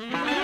Mm-hmm.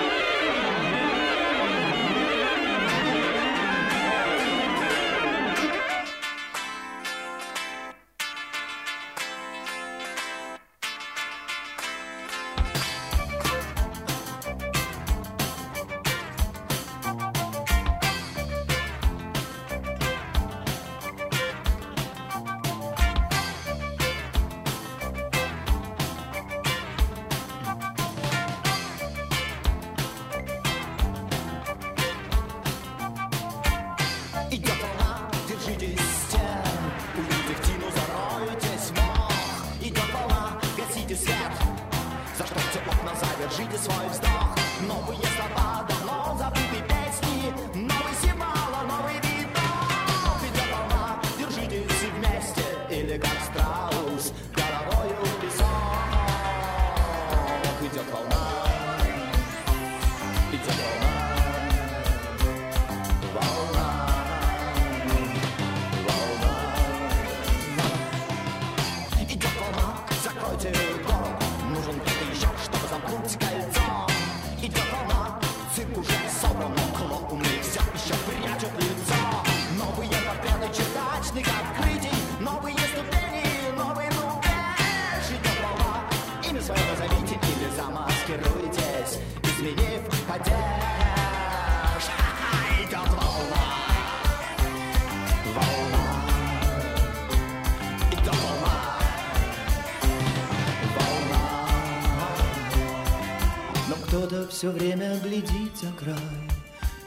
Все время глядит за край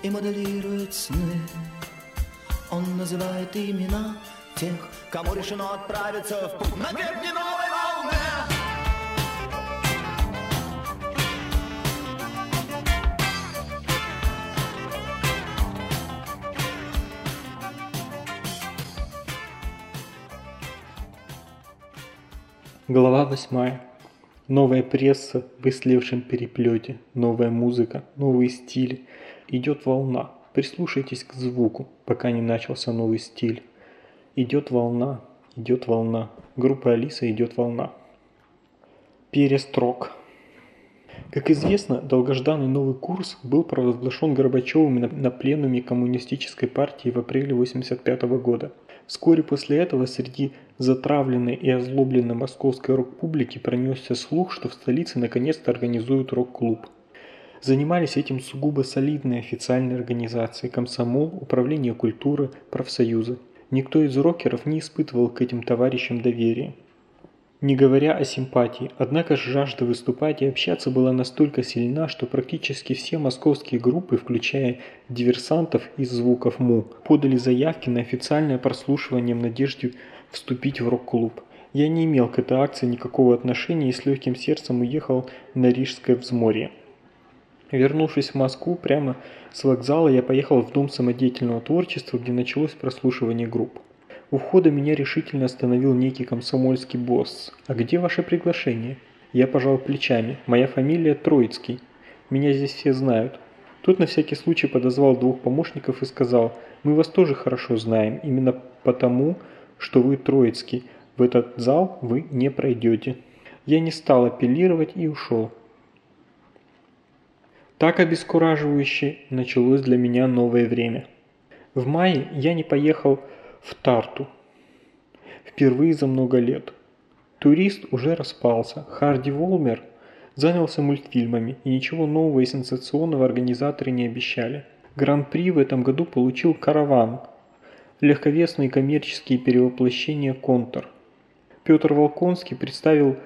и моделирует сны. Он называет имена тех, кому решено отправиться в путь на две новой волны. Глава восьмая. Новая пресса в ислевшем переплете, новая музыка, новый стиль. Идет волна. Прислушайтесь к звуку, пока не начался новый стиль. Идет волна, идет волна. Группа Алиса идет волна. Перестрок. Как известно, долгожданный новый курс был провозглашен Горбачевым на пленуме Коммунистической партии в апреле 1985 года. Вскоре после этого среди затравленной и озлобленной московской рок-публики пронесся слух, что в столице наконец-то организуют рок-клуб. Занимались этим сугубо солидные официальные организации – комсомол, управление культуры, профсоюзы. Никто из рокеров не испытывал к этим товарищам доверия не говоря о симпатии. Однако жажда выступать и общаться была настолько сильна, что практически все московские группы, включая диверсантов из звуков МУ, подали заявки на официальное прослушивание в надежде вступить в рок-клуб. Я не имел к этой акции никакого отношения и с легким сердцем уехал на Рижское взморье. Вернувшись в Москву, прямо с вокзала я поехал в Дом самодеятельного творчества, где началось прослушивание групп. У входа меня решительно остановил некий комсомольский босс. «А где ваше приглашение?» Я пожал плечами. «Моя фамилия Троицкий. Меня здесь все знают». Тут на всякий случай подозвал двух помощников и сказал, «Мы вас тоже хорошо знаем, именно потому, что вы Троицкий. В этот зал вы не пройдете». Я не стал апеллировать и ушел. Так обескураживающе началось для меня новое время. В мае я не поехал в Тарту. Впервые за много лет. Турист уже распался. Харди Волмер занялся мультфильмами, и ничего нового и сенсационного организаторы не обещали. Гран-при в этом году получил «Караван» – легковесные коммерческие перевоплощения «Контур». Петр Волконский представил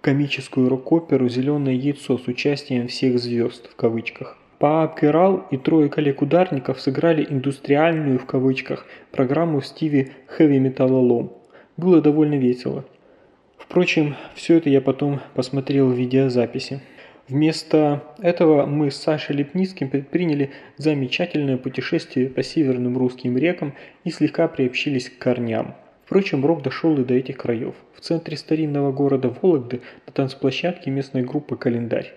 комическую рок-оперу «Зеленое яйцо» с участием всех звезд в кавычках. Паап Керал и трое коллег-ударников сыграли «индустриальную» в кавычках программу в стиле хэви-металлолом. Было довольно весело. Впрочем, все это я потом посмотрел в видеозаписи. Вместо этого мы с Сашей Лепницким предприняли замечательное путешествие по северным русским рекам и слегка приобщились к корням. Впрочем, рок дошел и до этих краев. В центре старинного города Вологды на танцплощадке местной группы «Календарь».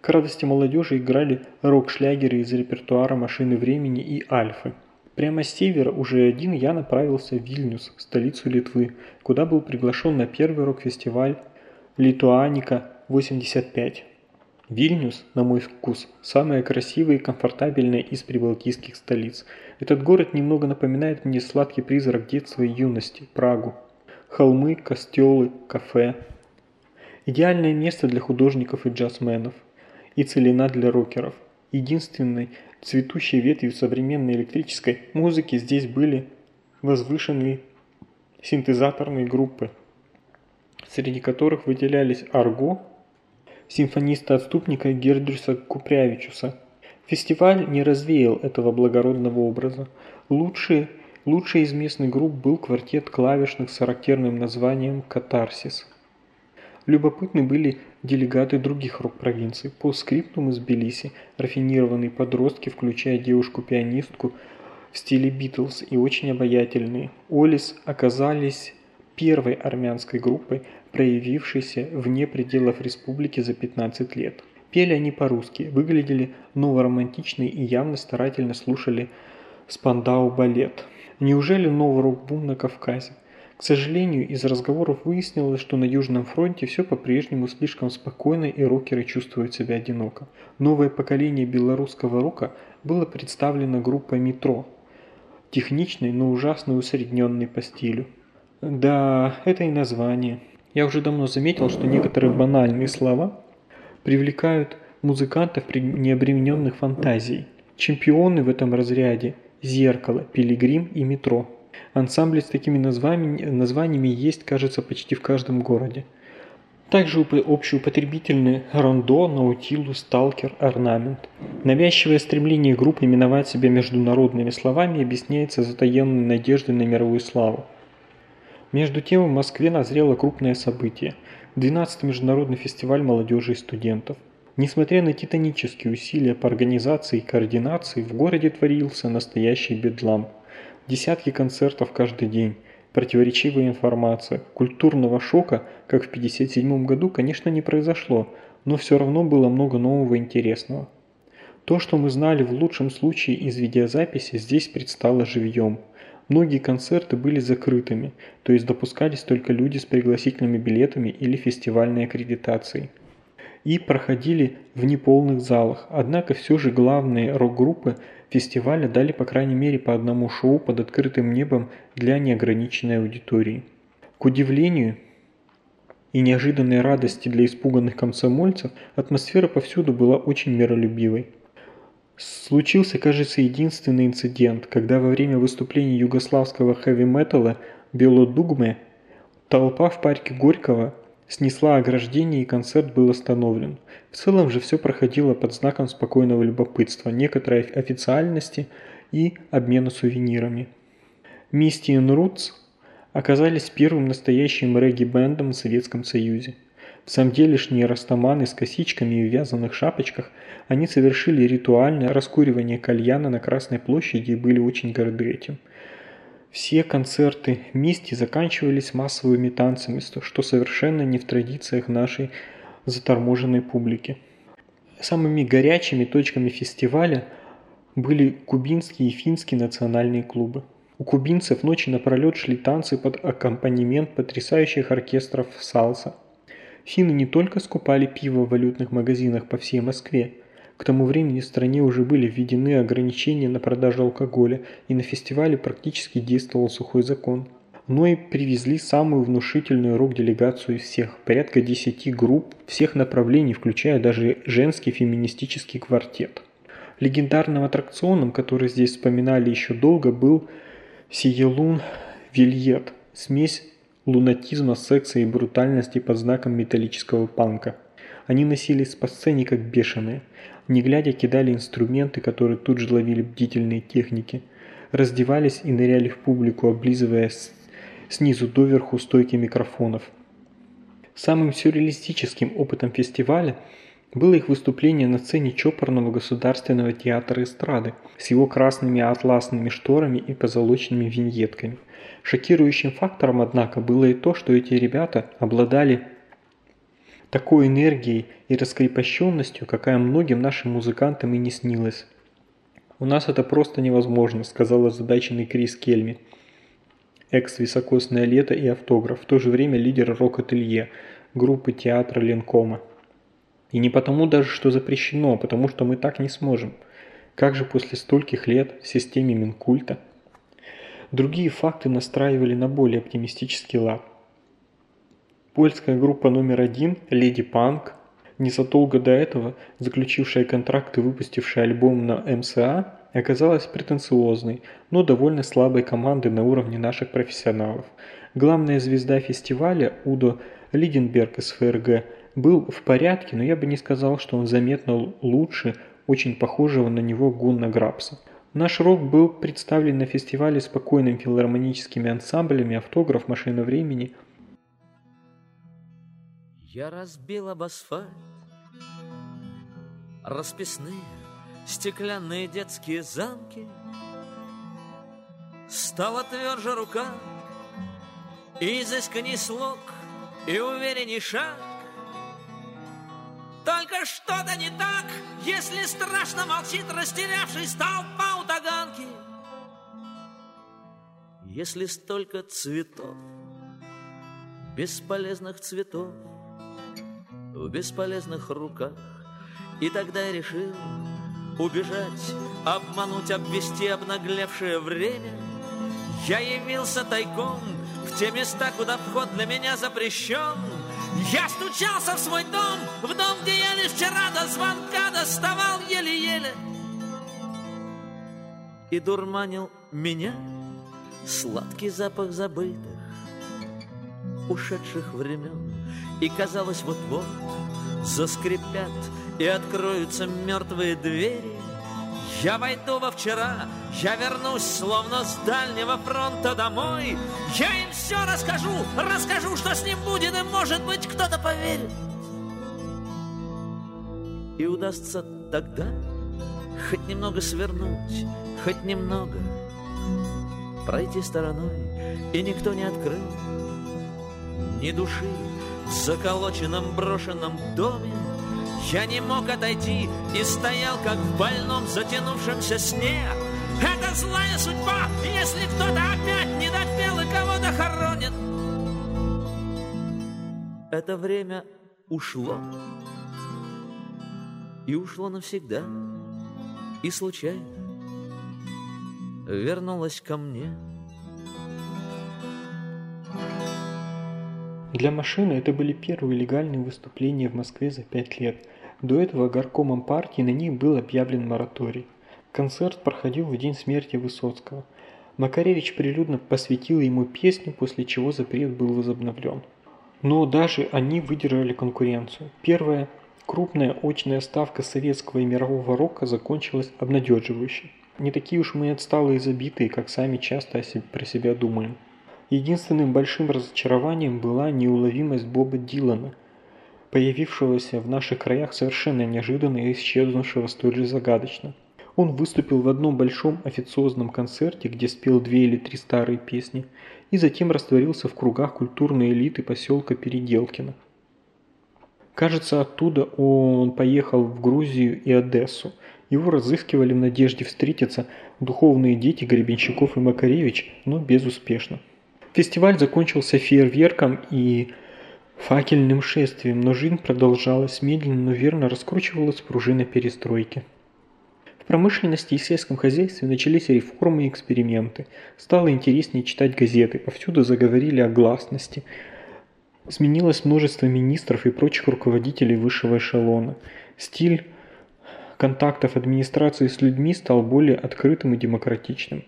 К радости молодежи играли рок-шлягеры из репертуара «Машины времени» и «Альфы». Прямо с севера уже один я направился в Вильнюс, столицу Литвы, куда был приглашен на первый рок-фестиваль «Литуаника-85». Вильнюс, на мой вкус, самая красивая и комфортабельная из прибалтийских столиц. Этот город немного напоминает мне сладкий призрак детства и юности, Прагу. Холмы, костелы, кафе. Идеальное место для художников и джазменов. И целина для рокеров. Единственной цветущей ветвью современной электрической музыки здесь были возвышенные синтезаторные группы, среди которых выделялись Арго, симфониста-отступника Гердрюса Купрявичуса. Фестиваль не развеял этого благородного образа. Лучший, лучший из местных групп был квартет клавишных с характерным названием «Катарсис». Любопытны были делегаты других рок-провинций. По скриптум из Тбилиси рафинированные подростки, включая девушку-пианистку в стиле Битлз и очень обаятельные. Олис оказались первой армянской группой, проявившейся вне пределов республики за 15 лет. Пели они по-русски, выглядели новоромантичны и явно старательно слушали Спандау балет. Неужели новый рок-бум на Кавказе? К сожалению, из разговоров выяснилось, что на Южном фронте все по-прежнему слишком спокойно и рокеры чувствуют себя одиноко. Новое поколение белорусского рока было представлено группой «Метро», техничной, но ужасно усредненной по стилю. Да, это и название. Я уже давно заметил, что некоторые банальные слова привлекают музыкантов, необремененных фантазией. Чемпионы в этом разряде – «Зеркало», «Пилигрим» и «Метро». Ансамбли с такими названиями, названиями есть, кажется, почти в каждом городе. Также общеупотребительны Рондо, Наутилус, Сталкер, Орнамент. Навязчивое стремление групп именовать себя международными словами объясняется затаенной надеждой на мировую славу. Между тем в Москве назрело крупное событие – 12-й международный фестиваль молодежи и студентов. Несмотря на титанические усилия по организации и координации, в городе творился настоящий бедлам. Десятки концертов каждый день, противоречивая информация, культурного шока, как в 1957 году, конечно, не произошло, но все равно было много нового и интересного. То, что мы знали в лучшем случае из видеозаписи, здесь предстало живьем. Многие концерты были закрытыми, то есть допускались только люди с пригласительными билетами или фестивальной аккредитацией и проходили в неполных залах, однако все же главные рок-группы фестиваля дали по крайней мере по одному шоу под открытым небом для неограниченной аудитории. К удивлению и неожиданной радости для испуганных комсомольцев, атмосфера повсюду была очень миролюбивой. Случился, кажется, единственный инцидент, когда во время выступления югославского хэви-металла «Белодугме» толпа в парке Горького снесла ограждение и концерт был остановлен. В целом же все проходило под знаком спокойного любопытства, некоторой официальности и обмена сувенирами. Мисти и Рутс оказались первым настоящим регги-бендом в Советском Союзе. Делешние растаманы с косичками и в вязаных шапочках, они совершили ритуальное раскуривание кальяна на Красной площади и были очень горды этим – все концерты Мисти заканчивались массовыми танцами, что совершенно не в традициях нашей заторможенной публики. Самыми горячими точками фестиваля были кубинские и финские национальные клубы. У кубинцев ночи напролет шли танцы под аккомпанемент потрясающих оркестров салса. Финны не только скупали пиво в валютных магазинах по всей Москве, к тому времени в стране уже были введены ограничения на продажу алкоголя, и на фестивале практически действовал сухой закон. Но и привезли самую внушительную рок-делегацию из всех, порядка 10 групп всех направлений, включая даже женский феминистический квартет. Легендарным аттракционом, который здесь вспоминали еще долго, был Сиелун Вильет, смесь лунатизма, секса и брутальности под знаком металлического панка. Они носились по сцене как бешеные не глядя кидали инструменты, которые тут же ловили бдительные техники, раздевались и ныряли в публику, облизывая снизу доверху стойки микрофонов. Самым сюрреалистическим опытом фестиваля было их выступление на сцене чопорного государственного театра эстрады с его красными атласными шторами и позолоченными виньетками. Шокирующим фактором, однако, было и то, что эти ребята обладали такой энергией и раскрепощенностью, какая многим нашим музыкантам и не снилась. «У нас это просто невозможно», – сказал озадаченный Крис Кельми. Экс-високосное лето и автограф, в то же время лидер рок-ателье, группы театра Ленкома. И не потому даже, что запрещено, а потому что мы так не сможем. Как же после стольких лет в системе Минкульта? Другие факты настраивали на более оптимистический лад. Польская группа номер один «Леди Панк», незадолго до этого заключившая контракт и выпустившая альбом на МСА, оказалась претенциозной, но довольно слабой командой на уровне наших профессионалов. Главная звезда фестиваля Удо Лиденберг из ФРГ был в порядке, но я бы не сказал, что он заметно лучше очень похожего на него Гунна Грабса. Наш рок был представлен на фестивале спокойными филармоническими ансамблями «Автограф», «Машина времени», я разбил об асфальт Расписные стеклянные детские замки. Стала тверже рука И изысканней слог И уверенней шаг Только что-то не так Если страшно молчит растерявшись толпа у таганки Если столько цветов Бесполезных цветов в бесполезных руках. И тогда я решил убежать, обмануть, обвести обнаглевшее время. Я явился тайком в те места, куда вход для меня запрещен. Я стучался в свой дом, в дом, где я лишь вчера до звонка доставал еле-еле. И дурманил меня сладкий запах забытых, ушедших времен. И казалось, вот-вот заскрипят и откроются мертвые двери. Я войду во вчера, я вернусь, словно с дальнего фронта домой. Я им все расскажу, расскажу, что с ним будет, и, может быть, кто-то поверит. И удастся тогда хоть немного свернуть, хоть немного пройти стороной, и никто не открыл ни души, в заколоченном брошенном доме Я не мог отойти и стоял, как в больном затянувшемся сне. Это злая судьба, если кто-то опять не допел и кого-то хоронит. Это время ушло. И ушло навсегда. И случайно вернулось ко мне — Для машины это были первые легальные выступления в Москве за пять лет. До этого горкомом партии на них был объявлен мораторий. Концерт проходил в день смерти Высоцкого. Макаревич прилюдно посвятил ему песню, после чего запрет был возобновлен. Но даже они выдержали конкуренцию. Первая крупная очная ставка советского и мирового рока закончилась обнадеживающе. Не такие уж мы отсталые и забитые, как сами часто про себя думаем. Единственным большим разочарованием была неуловимость Боба Дилана, появившегося в наших краях совершенно неожиданно и исчезнувшего столь же загадочно. Он выступил в одном большом официозном концерте, где спел две или три старые песни, и затем растворился в кругах культурной элиты поселка Переделкино. Кажется, оттуда он поехал в Грузию и Одессу. Его разыскивали в надежде встретиться духовные дети Гребенщиков и Макаревич, но безуспешно. Фестиваль закончился фейерверком и факельным шествием, но жизнь продолжалась медленно, но верно раскручивалась пружина перестройки. В промышленности и сельском хозяйстве начались реформы и эксперименты. Стало интереснее читать газеты, повсюду заговорили о гласности. Сменилось множество министров и прочих руководителей высшего эшелона. Стиль контактов администрации с людьми стал более открытым и демократичным.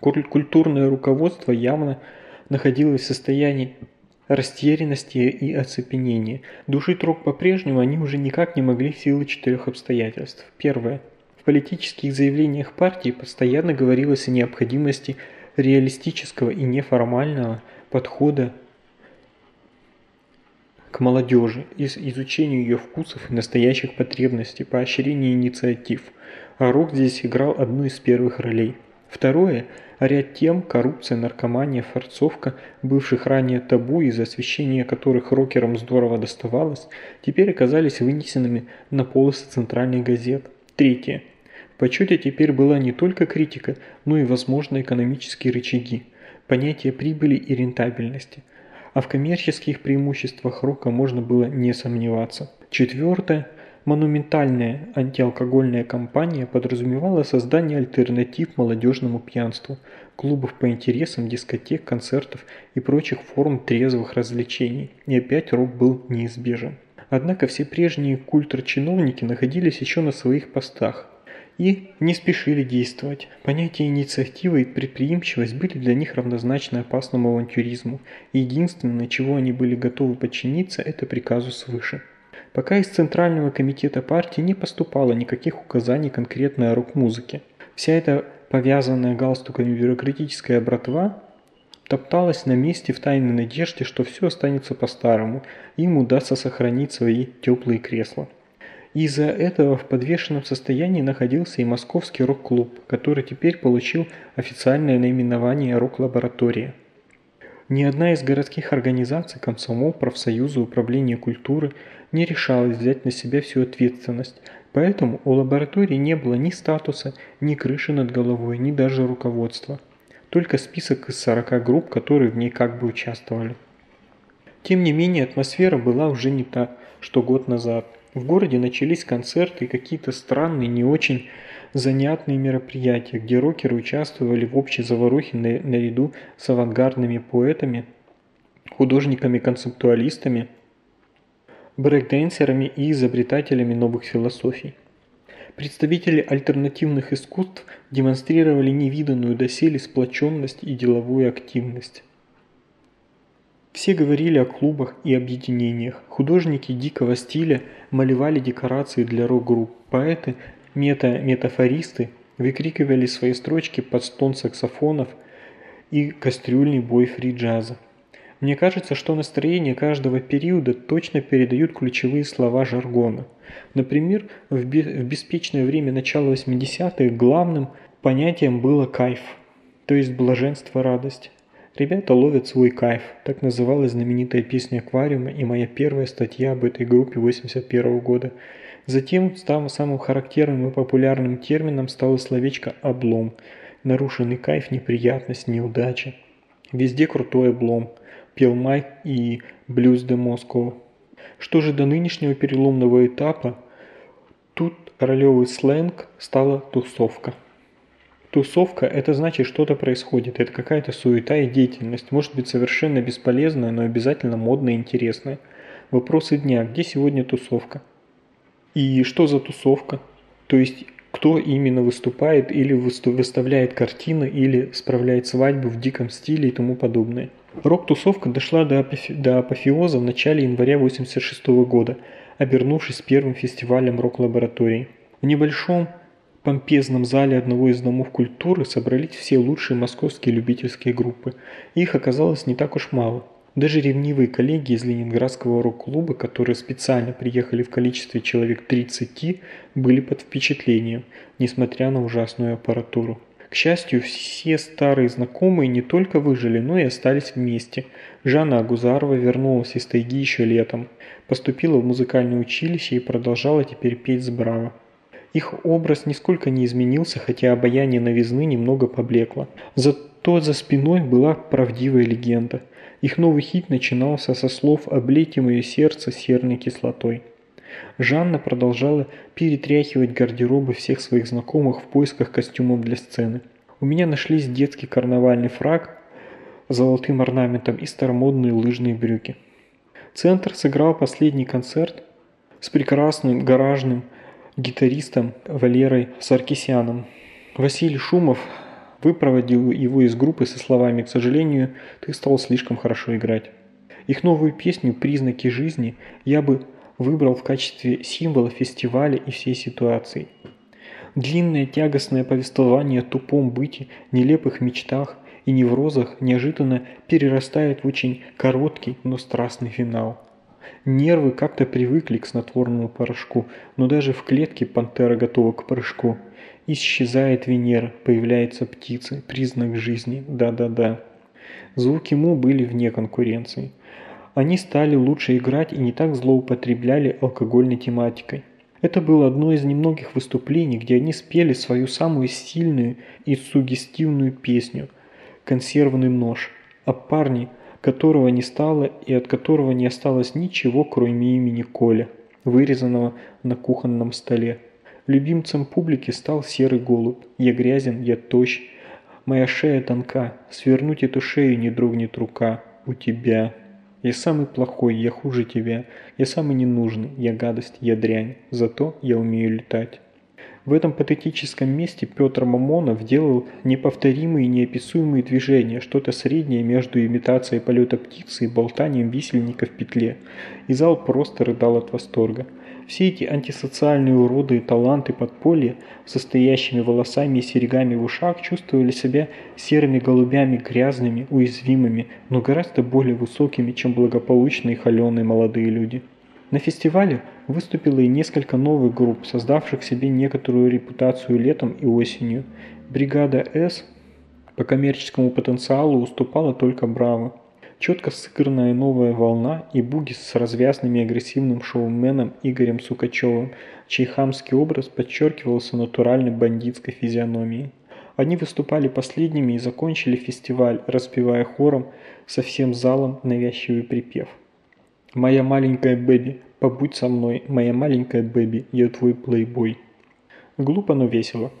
Культурное руководство явно находилось в состоянии растерянности и оцепенения. Душить рок по-прежнему они уже никак не могли в силу четырех обстоятельств. Первое. В политических заявлениях партии постоянно говорилось о необходимости реалистического и неформального подхода к молодежи, из изучению ее вкусов и настоящих потребностей, поощрению инициатив. А рок здесь играл одну из первых ролей. Второе – Ряд тем – коррупция, наркомания, форцовка, бывших ранее табу, из освещения которых рокерам здорово доставалось, теперь оказались вынесенными на полосы центральных газет. Третье. В почете теперь была не только критика, но и, возможно, экономические рычаги, понятие прибыли и рентабельности. а в коммерческих преимуществах рока можно было не сомневаться. Четвертое. Монументальная антиалкогольная кампания подразумевала создание альтернатив молодежному пьянству, клубов по интересам, дискотек, концертов и прочих форм трезвых развлечений. И опять рок был неизбежен. Однако все прежние культур-чиновники находились еще на своих постах и не спешили действовать. Понятия инициативы и предприимчивость были для них равнозначны опасному авантюризму, и единственное, чего они были готовы подчиниться, это приказу свыше. Пока из Центрального комитета партии не поступало никаких указаний конкретно о рок-музыке. Вся эта повязанная галстуками бюрократическая братва топталась на месте в тайной надежде, что все останется по-старому, им удастся сохранить свои теплые кресла. Из-за этого в подвешенном состоянии находился и московский рок-клуб, который теперь получил официальное наименование «Рок-лаборатория». Ни одна из городских организаций, комсомол, профсоюзы, управление культуры не решалась взять на себя всю ответственность, поэтому у лаборатории не было ни статуса, ни крыши над головой, ни даже руководства. Только список из 40 групп, которые в ней как бы участвовали. Тем не менее, атмосфера была уже не та, что год назад. В городе начались концерты и какие-то странные, не очень занятные мероприятия, где рокеры участвовали в общей заварухе наряду с авангардными поэтами, художниками-концептуалистами, брейкденсерами и изобретателями новых философий. Представители альтернативных искусств демонстрировали невиданную доселе сплоченность и деловую активность. Все говорили о клубах и объединениях. Художники дикого стиля малевали декорации для рок-групп. Поэты мета-метафористы выкрикивали свои строчки под стон саксофонов и кастрюльный бой фри-джаза. Мне кажется, что настроение каждого периода точно передают ключевые слова жаргона. Например, в беспечное время начала 80-х главным понятием было кайф, то есть блаженство, радость. Ребята ловят свой кайф, так называлась знаменитая песня «Аквариума» и моя первая статья об этой группе 81 года – Затем самым характерным и популярным термином стало словечко «облом». Нарушенный кайф, неприятность, неудача. Везде крутой облом. Пел Майк и Блюз де Москва. Что же до нынешнего переломного этапа, тут ролевый сленг стала тусовка. Тусовка – это значит что-то происходит, это какая-то суета и деятельность, может быть совершенно бесполезная, но обязательно модная и интересная. Вопросы дня – где сегодня тусовка? И что за тусовка? То есть кто именно выступает или выставляет картины или справляет свадьбу в диком стиле и тому подобное. Рок-тусовка дошла до, апофе до апофеоза в начале января 1986 года, обернувшись первым фестивалем рок-лаборатории. В небольшом помпезном зале одного из домов культуры собрались все лучшие московские любительские группы. Их оказалось не так уж мало – даже ревнивые коллеги из Ленинградского рок-клуба, которые специально приехали в количестве человек 30, были под впечатлением, несмотря на ужасную аппаратуру. К счастью, все старые знакомые не только выжили, но и остались вместе. Жанна Агузарова вернулась из тайги еще летом, поступила в музыкальное училище и продолжала теперь петь с браво. Их образ нисколько не изменился, хотя обаяние новизны немного поблекло. Зато за спиной была правдивая легенда – их новый хит начинался со слов «Облейте мое сердце серной кислотой». Жанна продолжала перетряхивать гардеробы всех своих знакомых в поисках костюмов для сцены. У меня нашлись детский карнавальный фраг с золотым орнаментом и старомодные лыжные брюки. Центр сыграл последний концерт с прекрасным гаражным гитаристом Валерой Саркисяном. Василий Шумов выпроводил его из группы со словами «К сожалению, ты стал слишком хорошо играть». Их новую песню «Признаки жизни» я бы выбрал в качестве символа фестиваля и всей ситуации. Длинное тягостное повествование о тупом быте, нелепых мечтах и неврозах неожиданно перерастает в очень короткий, но страстный финал. Нервы как-то привыкли к снотворному порошку, но даже в клетке пантера готова к прыжку. Исчезает Венера, появляется птица, признак жизни, да-да-да. Звуки Му были вне конкуренции. Они стали лучше играть и не так злоупотребляли алкогольной тематикой. Это было одно из немногих выступлений, где они спели свою самую сильную и сугестивную песню «Консервный нож», а парни которого не стало и от которого не осталось ничего, кроме имени Коля, вырезанного на кухонном столе. Любимцем публики стал серый голубь. Я грязен, я тощ, моя шея тонка, свернуть эту шею не дрогнет рука у тебя. Я самый плохой, я хуже тебя, я самый ненужный, я гадость, я дрянь, зато я умею летать. В этом патетическом месте Петр Мамонов делал неповторимые и неописуемые движения, что-то среднее между имитацией полета птицы и болтанием висельника в петле, и зал просто рыдал от восторга. Все эти антисоциальные уроды таланты подполья, состоящими волосами и серьгами в ушах, чувствовали себя серыми голубями, грязными, уязвимыми, но гораздо более высокими, чем благополучные холеные молодые люди. На фестивале выступило и несколько новых групп, создавших себе некоторую репутацию летом и осенью. Бригада «С» по коммерческому потенциалу уступала только «Браво». Четко сыгранная новая волна и буги с развязным и агрессивным шоуменом Игорем Сукачевым, чей хамский образ подчеркивался натуральной бандитской физиономией. Они выступали последними и закончили фестиваль, распевая хором со всем залом навязчивый припев. «Моя маленькая Бэби, побудь со мной, моя маленькая Бэби, я твой плейбой». Глупо, но весело.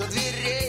у дверей.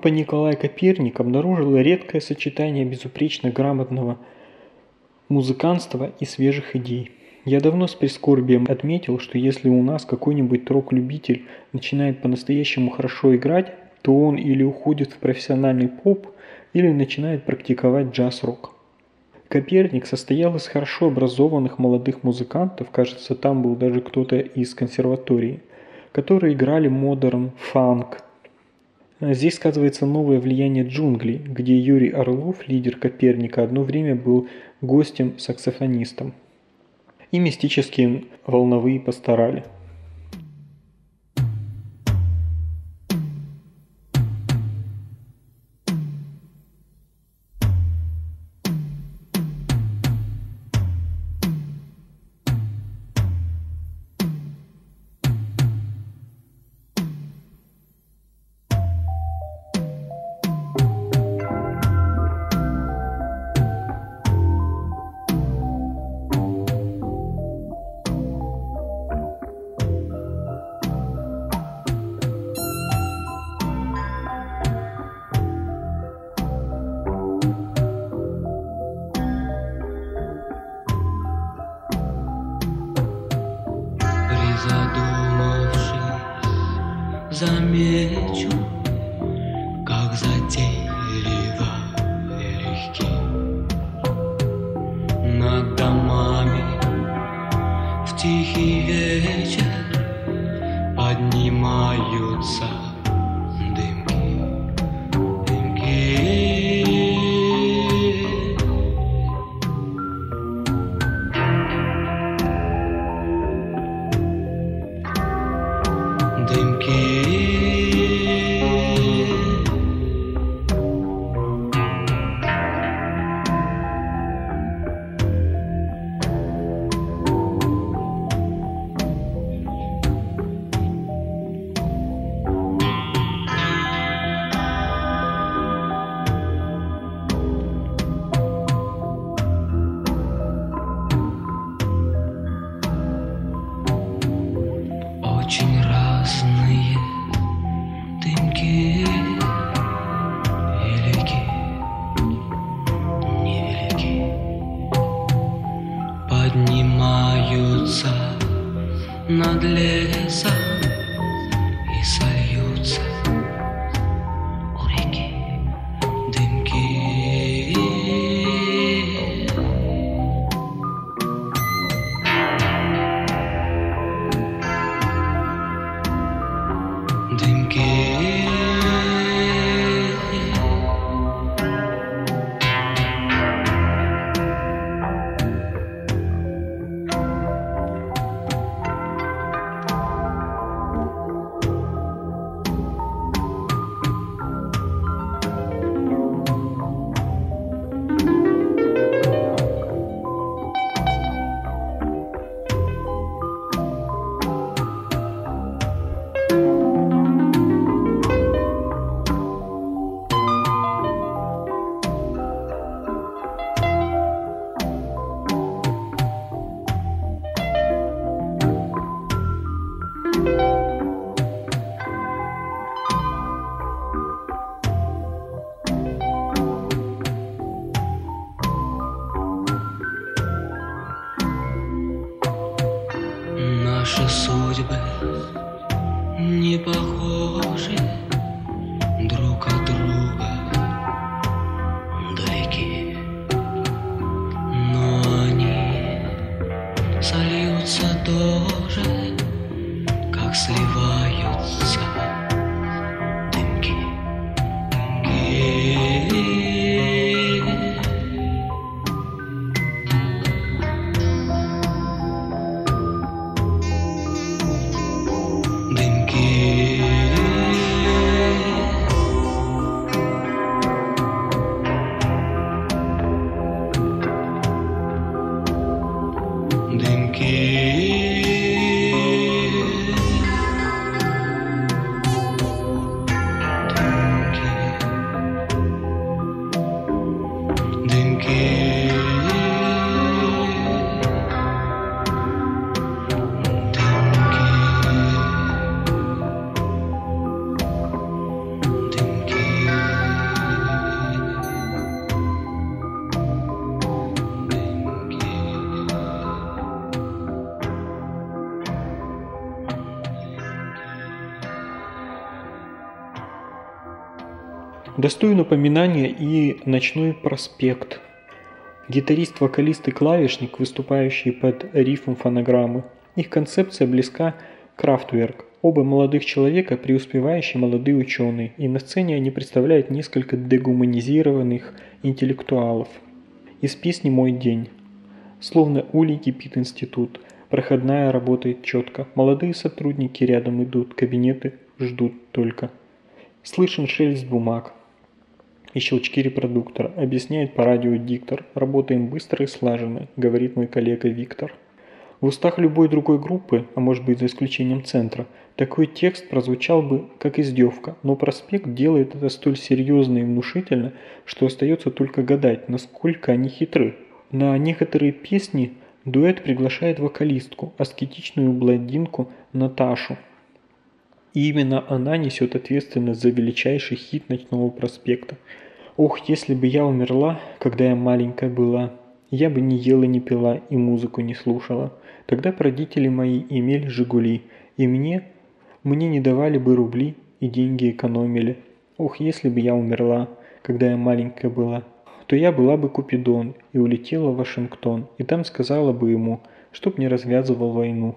Группа Николая Коперник обнаружила редкое сочетание безупречно грамотного музыканства и свежих идей. Я давно с прискорбием отметил, что если у нас какой-нибудь рок-любитель начинает по-настоящему хорошо играть, то он или уходит в профессиональный поп, или начинает практиковать джаз-рок. Коперник состоял из хорошо образованных молодых музыкантов, кажется, там был даже кто-то из консерватории, которые играли модерн, фанк. Здесь сказывается новое влияние джунглей, где Юрий Орлов, лидер Коперника, одно время был гостем-саксофонистом и мистические волновые пасторали. Достоин упоминания и «Ночной проспект». Гитарист, вокалист и клавишник, выступающие под рифом фонограммы. Их концепция близка Крафтверк. Оба молодых человека, преуспевающие молодые ученые, и на сцене они представляют несколько дегуманизированных интеллектуалов. Из песни «Мой день». Словно улей кипит институт, проходная работает четко, молодые сотрудники рядом идут, кабинеты ждут только. Слышен шелест бумаг, и щелчки репродуктора. Объясняет по радио диктор. Работаем быстро и слаженно, говорит мой коллега Виктор. В устах любой другой группы, а может быть за исключением центра, такой текст прозвучал бы как издевка, но проспект делает это столь серьезно и внушительно, что остается только гадать, насколько они хитры. На некоторые песни дуэт приглашает вокалистку, аскетичную блондинку Наташу, и именно она несет ответственность за величайший хит ночного проспекта. Ох, если бы я умерла, когда я маленькая была, я бы не ела, не пила и музыку не слушала. Тогда родители мои имели «Жигули», и мне, мне не давали бы рубли и деньги экономили. Ох, если бы я умерла, когда я маленькая была, то я была бы Купидон и улетела в Вашингтон, и там сказала бы ему, чтоб не развязывал войну.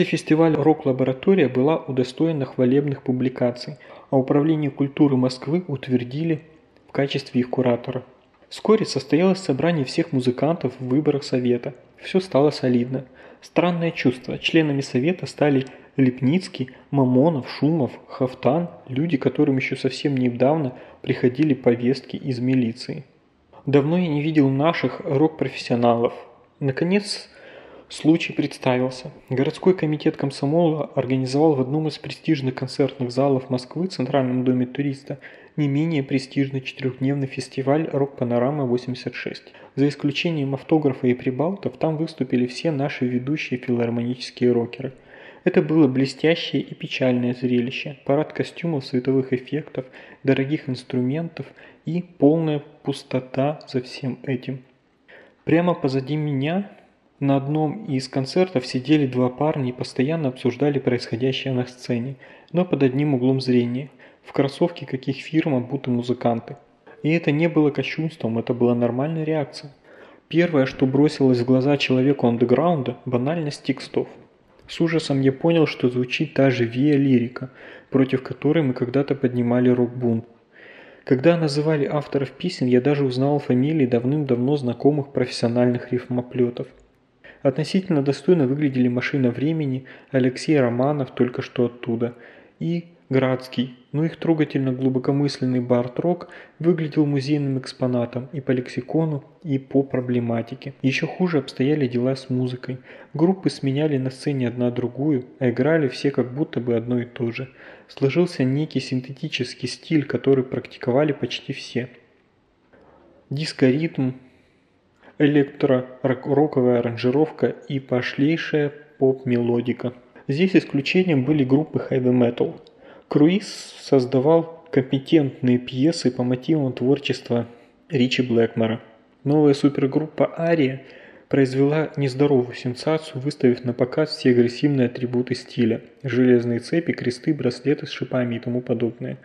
После фестиваля «Рок-лаборатория» была удостоена хвалебных публикаций, а Управление культуры Москвы утвердили в качестве их куратора. Вскоре состоялось собрание всех музыкантов в выборах совета. Все стало солидно. Странное чувство. Членами совета стали Лепницкий, Мамонов, Шумов, Хафтан, люди, которым еще совсем недавно приходили повестки из милиции. Давно я не видел наших рок-профессионалов. Наконец, Случай представился. Городской комитет комсомола организовал в одном из престижных концертных залов Москвы, Центральном доме туриста, не менее престижный четырехдневный фестиваль «Рок-панорама-86». За исключением автографа и прибалтов, там выступили все наши ведущие филармонические рокеры. Это было блестящее и печальное зрелище, парад костюмов, световых эффектов, дорогих инструментов и полная пустота за всем этим. Прямо позади меня на одном из концертов сидели два парня и постоянно обсуждали происходящее на сцене, но под одним углом зрения, в кроссовке каких фирм, будто музыканты. И это не было кощунством, это была нормальная реакция. Первое, что бросилось в глаза человеку андеграунда – банальность текстов. С ужасом я понял, что звучит та же виа-лирика, против которой мы когда-то поднимали рок-бунт. Когда называли авторов песен, я даже узнал фамилии давным-давно знакомых профессиональных рифмоплетов – Относительно достойно выглядели «Машина времени», Алексей Романов только что оттуда и Градский, но их трогательно глубокомысленный бард-рок выглядел музейным экспонатом и по лексикону, и по проблематике. Еще хуже обстояли дела с музыкой. Группы сменяли на сцене одна другую, а играли все как будто бы одно и то же. Сложился некий синтетический стиль, который практиковали почти все. Дискоритм, электро-роковая аранжировка и пошлейшая поп-мелодика. Здесь исключением были группы heavy metal. Круиз создавал компетентные пьесы по мотивам творчества Ричи Блэкмора. Новая супергруппа «Ария» произвела нездоровую сенсацию, выставив на показ все агрессивные атрибуты стиля – железные цепи, кресты, браслеты с шипами и тому подобное.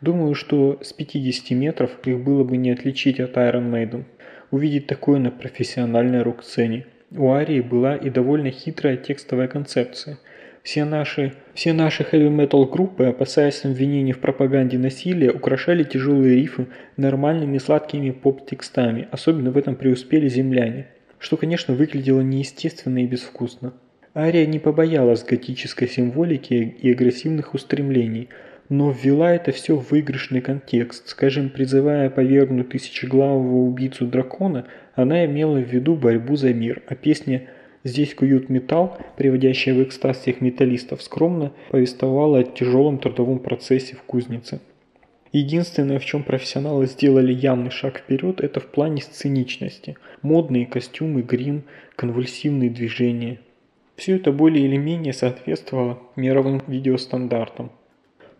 Думаю, что с 50 метров их было бы не отличить от Iron Maiden – увидеть такое на профессиональной рок-сцене. У Арии была и довольно хитрая текстовая концепция. Все наши, все наши хэви-метал группы, опасаясь обвинений в пропаганде насилия, украшали тяжелые рифы нормальными сладкими поп-текстами, особенно в этом преуспели земляне, что, конечно, выглядело неестественно и безвкусно. Ария не побоялась готической символики и агрессивных устремлений – но ввела это все в выигрышный контекст. Скажем, призывая повергнуть тысячеглавого убийцу дракона, она имела в виду борьбу за мир, а песня «Здесь куют металл», приводящая в экстаз всех металлистов, скромно повествовала о тяжелом трудовом процессе в кузнице. Единственное, в чем профессионалы сделали явный шаг вперед, это в плане сценичности. Модные костюмы, грим, конвульсивные движения. Все это более или менее соответствовало мировым видеостандартам.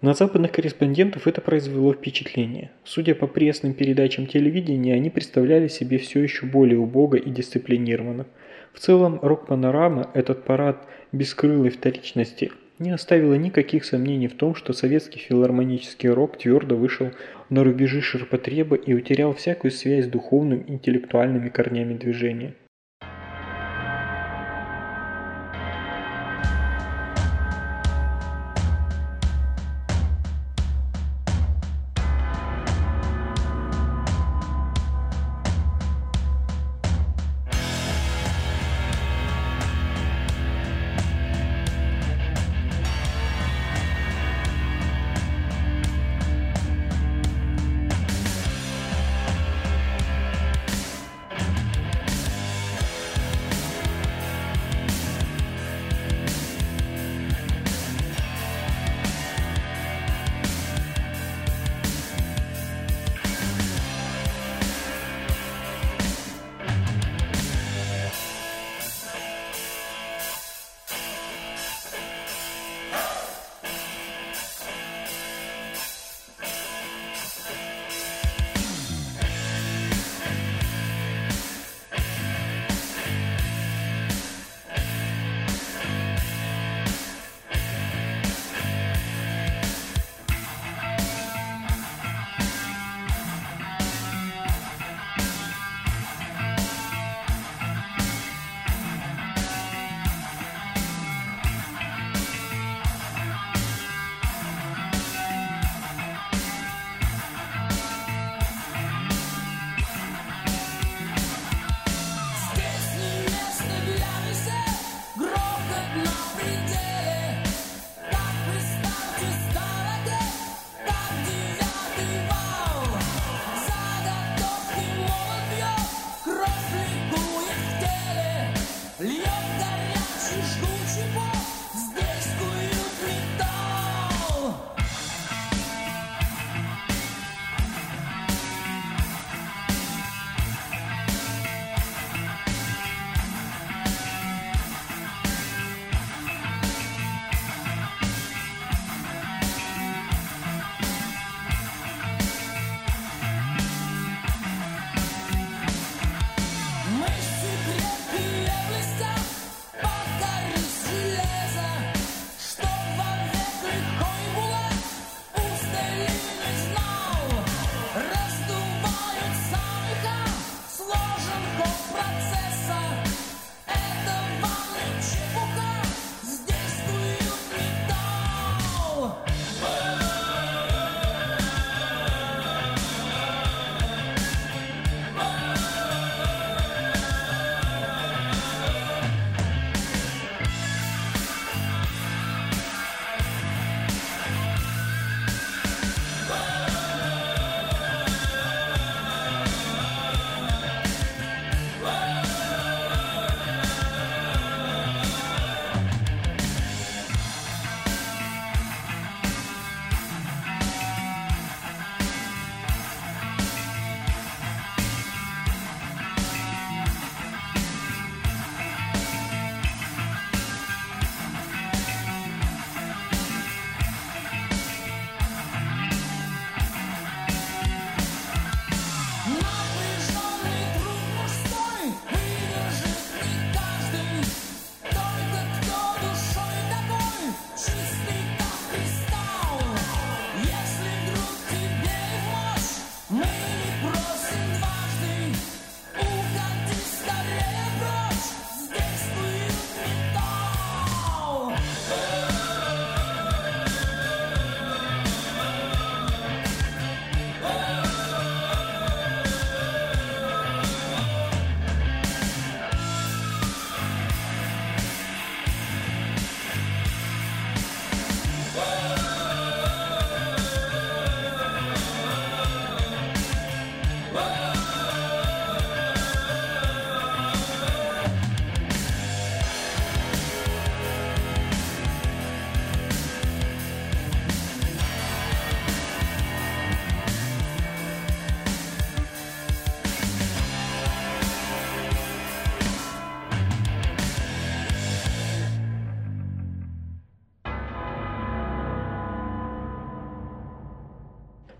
На западных корреспондентов это произвело впечатление. Судя по пресным передачам телевидения, они представляли себе все еще более убого и дисциплинированно. В целом, рок-панорама, этот парад бескрылой вторичности, не оставила никаких сомнений в том, что советский филармонический рок твердо вышел на рубежи ширпотреба и утерял всякую связь с духовным интеллектуальными корнями движения.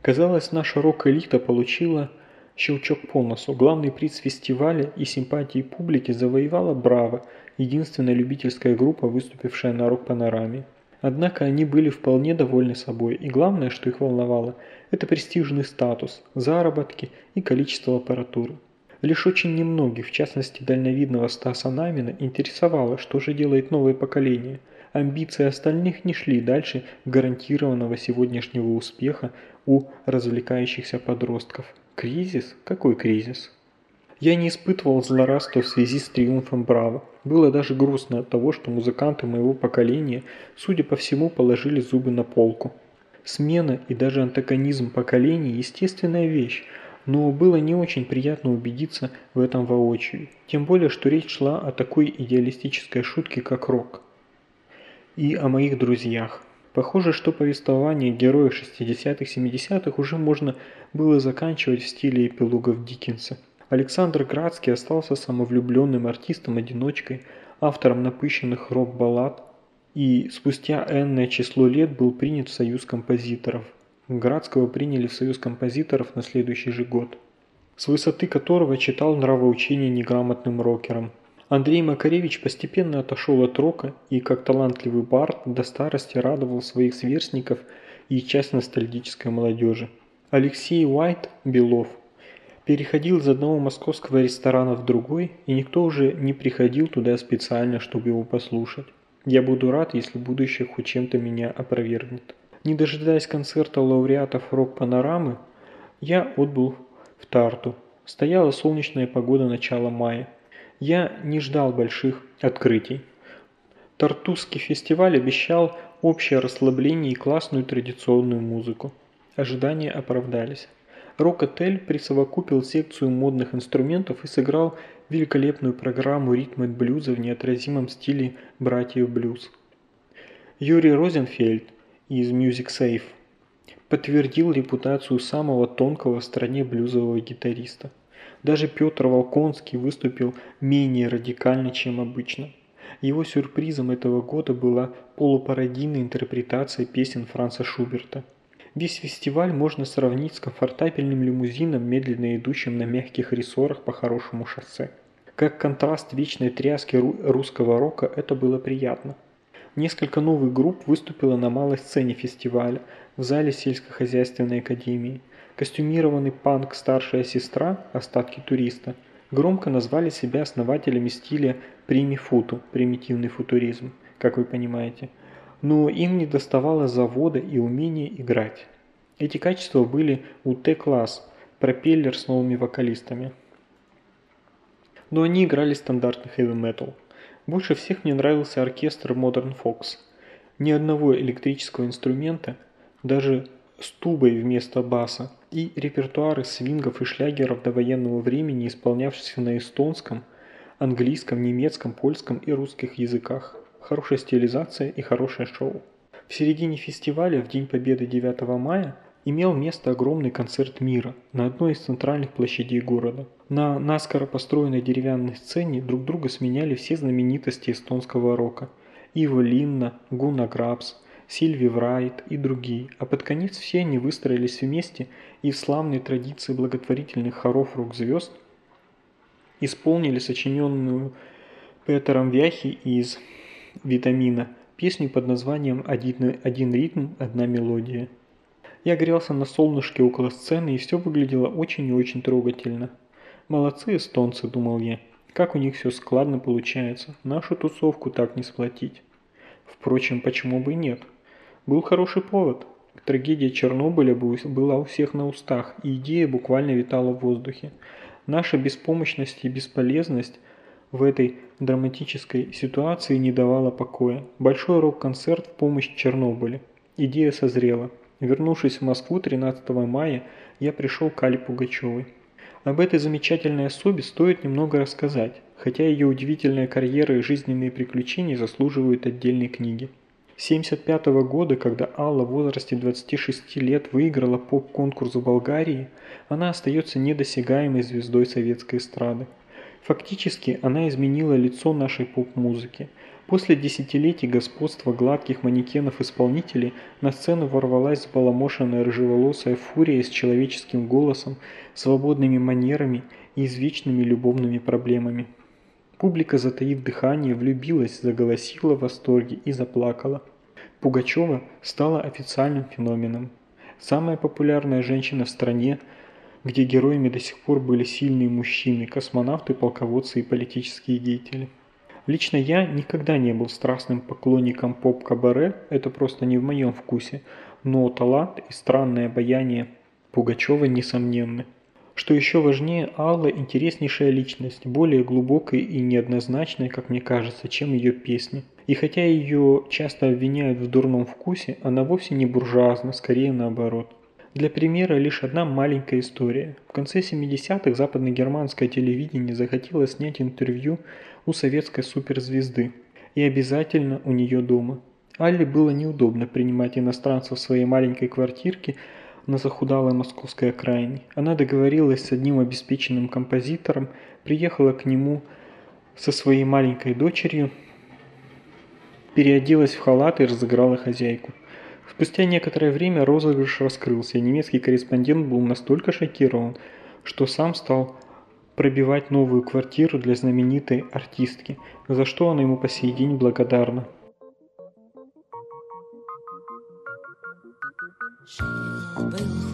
Казалось, наша рок-элита получила щелчок по носу. Главный приз фестиваля и симпатии публики завоевала «Браво», единственная любительская группа, выступившая на рок-панораме. Однако они были вполне довольны собой, и главное, что их волновало, это престижный статус, заработки и количество аппаратуры. Лишь очень немногих, в частности дальновидного Стаса Намина, интересовало, что же делает новое поколение. Амбиции остальных не шли дальше гарантированного сегодняшнего успеха у развлекающихся подростков. Кризис? Какой кризис? Я не испытывал злорадства в связи с триумфом Браво. Было даже грустно от того, что музыканты моего поколения, судя по всему, положили зубы на полку. Смена и даже антагонизм поколений – естественная вещь, но было не очень приятно убедиться в этом воочию. Тем более, что речь шла о такой идеалистической шутке, как рок. И о моих друзьях. Похоже, что повествование героев 60-70-х уже можно было заканчивать в стиле эпилогов Диккенса. Александр Градский остался самовлюбленным артистом-одиночкой, автором напыщенных рок-баллад и спустя энное число лет был принят в Союз композиторов. Градского приняли в Союз композиторов на следующий же год, с высоты которого читал нравоучение неграмотным рокерам. Андрей Макаревич постепенно отошел от рока и, как талантливый бард, до старости радовал своих сверстников и часть ностальгической молодежи. Алексей Уайт Белов переходил из одного московского ресторана в другой, и никто уже не приходил туда специально, чтобы его послушать. Я буду рад, если будущее хоть чем-то меня опровергнет. Не дожидаясь концерта лауреатов рок-панорамы, я отбыл в Тарту. Стояла солнечная погода начала мая. Я не ждал больших открытий. Тартусский фестиваль обещал общее расслабление и классную традиционную музыку. Ожидания оправдались. Рок-отель присовокупил секцию модных инструментов и сыграл великолепную программу ритма блюза в неотразимом стиле братьев блюз. Юрий Розенфельд из Music Safe подтвердил репутацию самого тонкого в стране блюзового гитариста. Даже Петр Волконский выступил менее радикально, чем обычно. Его сюрпризом этого года была полупародийная интерпретация песен Франца Шуберта – Весь фестиваль можно сравнить с комфортабельным лимузином, медленно идущим на мягких рессорах по хорошему шоссе. Как контраст вечной тряски русского рока это было приятно. Несколько новых групп выступило на малой сцене фестиваля в зале сельскохозяйственной академии. Костюмированный панк «Старшая сестра» «Остатки туриста» громко назвали себя основателями стиля «Примифуту» – примитивный футуризм, как вы понимаете – но им не доставало завода и умения играть. Эти качества были у Т-класс, пропеллер с новыми вокалистами. Но они играли стандартный metal. Больше всех мне нравился оркестр Modern Fox. Ни одного электрического инструмента, даже с тубой вместо баса, и репертуары свингов и шлягеров до военного времени, исполнявшихся на эстонском, английском, немецком, польском и русских языках хорошая стилизация и хорошее шоу. В середине фестиваля, в День Победы 9 мая, имел место огромный концерт мира на одной из центральных площадей города. На наскоро построенной деревянной сцене друг друга сменяли все знаменитости эстонского рока. Иво Линна, Гуна Грабс, Сильви Врайт и другие, а под конец все они выстроились вместе и в славной традиции благотворительных хоров рок-звезд исполнили сочиненную Петером Вяхи из витамина, песню под названием «Один, «Один ритм, одна мелодия». Я грелся на солнышке около сцены, и все выглядело очень и очень трогательно. «Молодцы эстонцы», — думал я. «Как у них все складно получается. Нашу тусовку так не сплотить». Впрочем, почему бы и нет? Был хороший повод. Трагедия Чернобыля была у всех на устах, и идея буквально витала в воздухе. Наша беспомощность и бесполезность в этой драматической ситуации не давала покоя. Большой рок-концерт в помощь Чернобылю. Идея созрела. Вернувшись в Москву 13 мая, я пришел к Али Пугачевой. Об этой замечательной особе стоит немного рассказать, хотя ее удивительная карьера и жизненные приключения заслуживают отдельной книги. С 1975 года, когда Алла в возрасте 26 лет выиграла поп-конкурс в Болгарии, она остается недосягаемой звездой советской эстрады. Фактически она изменила лицо нашей поп-музыки. После десятилетий господства гладких манекенов-исполнителей на сцену ворвалась сбаламошенная рыжеволосая фурия с человеческим голосом, свободными манерами и извечными любовными проблемами. Публика, затаив дыхание, влюбилась, заголосила в восторге и заплакала. Пугачева стала официальным феноменом. Самая популярная женщина в стране, где героями до сих пор были сильные мужчины, космонавты, полководцы и политические деятели. Лично я никогда не был страстным поклонником поп-кабаре, это просто не в моем вкусе, но талант и странное обаяние Пугачева несомненны. Что еще важнее, Алла – интереснейшая личность, более глубокая и неоднозначная, как мне кажется, чем ее песни. И хотя ее часто обвиняют в дурном вкусе, она вовсе не буржуазна, скорее наоборот. Для примера лишь одна маленькая история. В конце 70-х западно-германское телевидение захотело снять интервью у советской суперзвезды. И обязательно у нее дома. Алле было неудобно принимать иностранцев в своей маленькой квартирке на захудалой московской окраине. Она договорилась с одним обеспеченным композитором, приехала к нему со своей маленькой дочерью, переоделась в халат и разыграла хозяйку. Спустя некоторое время розыгрыш раскрылся, немецкий корреспондент был настолько шокирован, что сам стал пробивать новую квартиру для знаменитой артистки, за что она ему по сей день благодарна.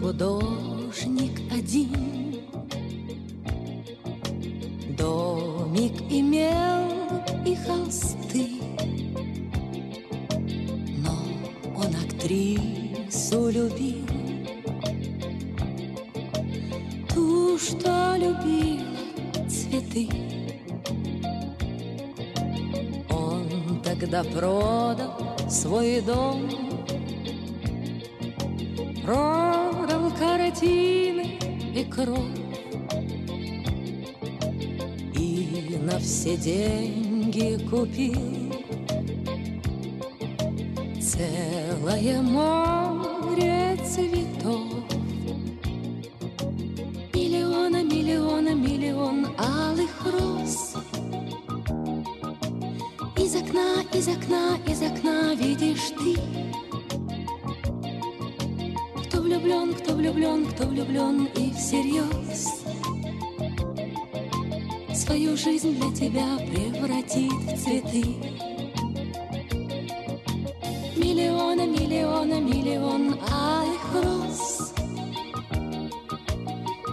Художник один, Домик имел и холсты, актрису любил, ту, что любила цветы. Он тогда продал свой дом, продал картины и кровь. И на все деньги купил Целое море цветов. Миллиона, миллиона, миллион алых роз. Из окна, из окна, из окна видишь ты влюблен, кто влюблен, и всерьез Свою жизнь для тебя превратит в цветы. Миллиона, миллиона, миллион алых роз.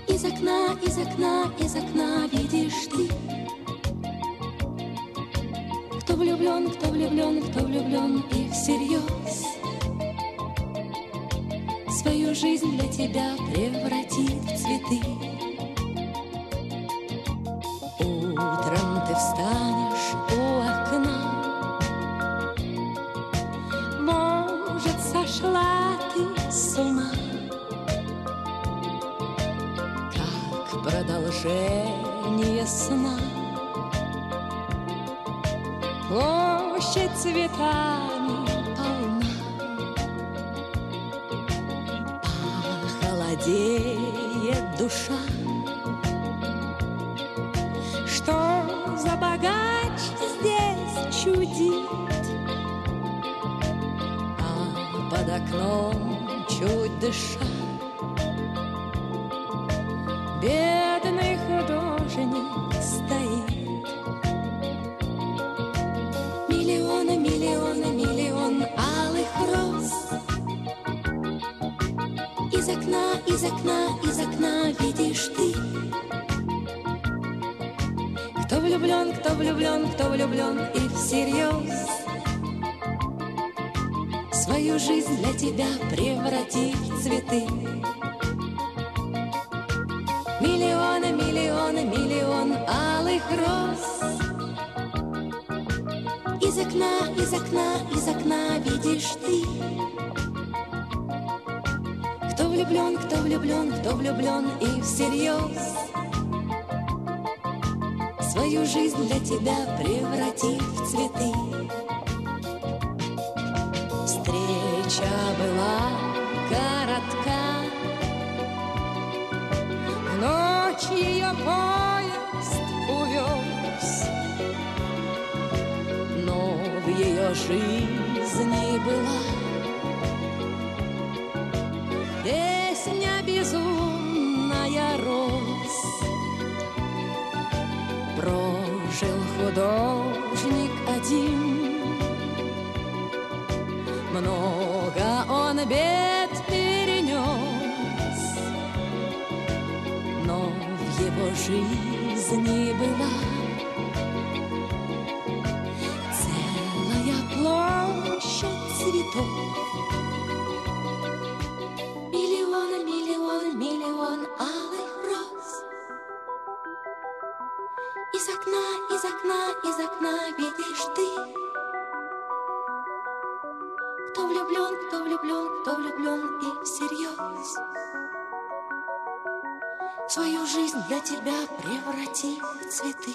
Из окна, из окна, из окна видишь ты. Кто влюблен, кто влюблен, кто влюблен и всерьез жизнь для тебя превратит в цветы цветы. Миллионы, миллионы, миллион алых роз. Из окна, из окна, из окна видишь ты. Кто влюблен, кто влюблен, кто влюблен и всерьез. Свою жизнь для тебя превратить в цветы. Коротка, Ночь ее поезд увез, Но его жизни была Песня безумная рос Прожил художник один. Много он бед Кто влюблен, кто влюблен, кто влюблен и всерьез Свою жизнь для тебя преврати в цветы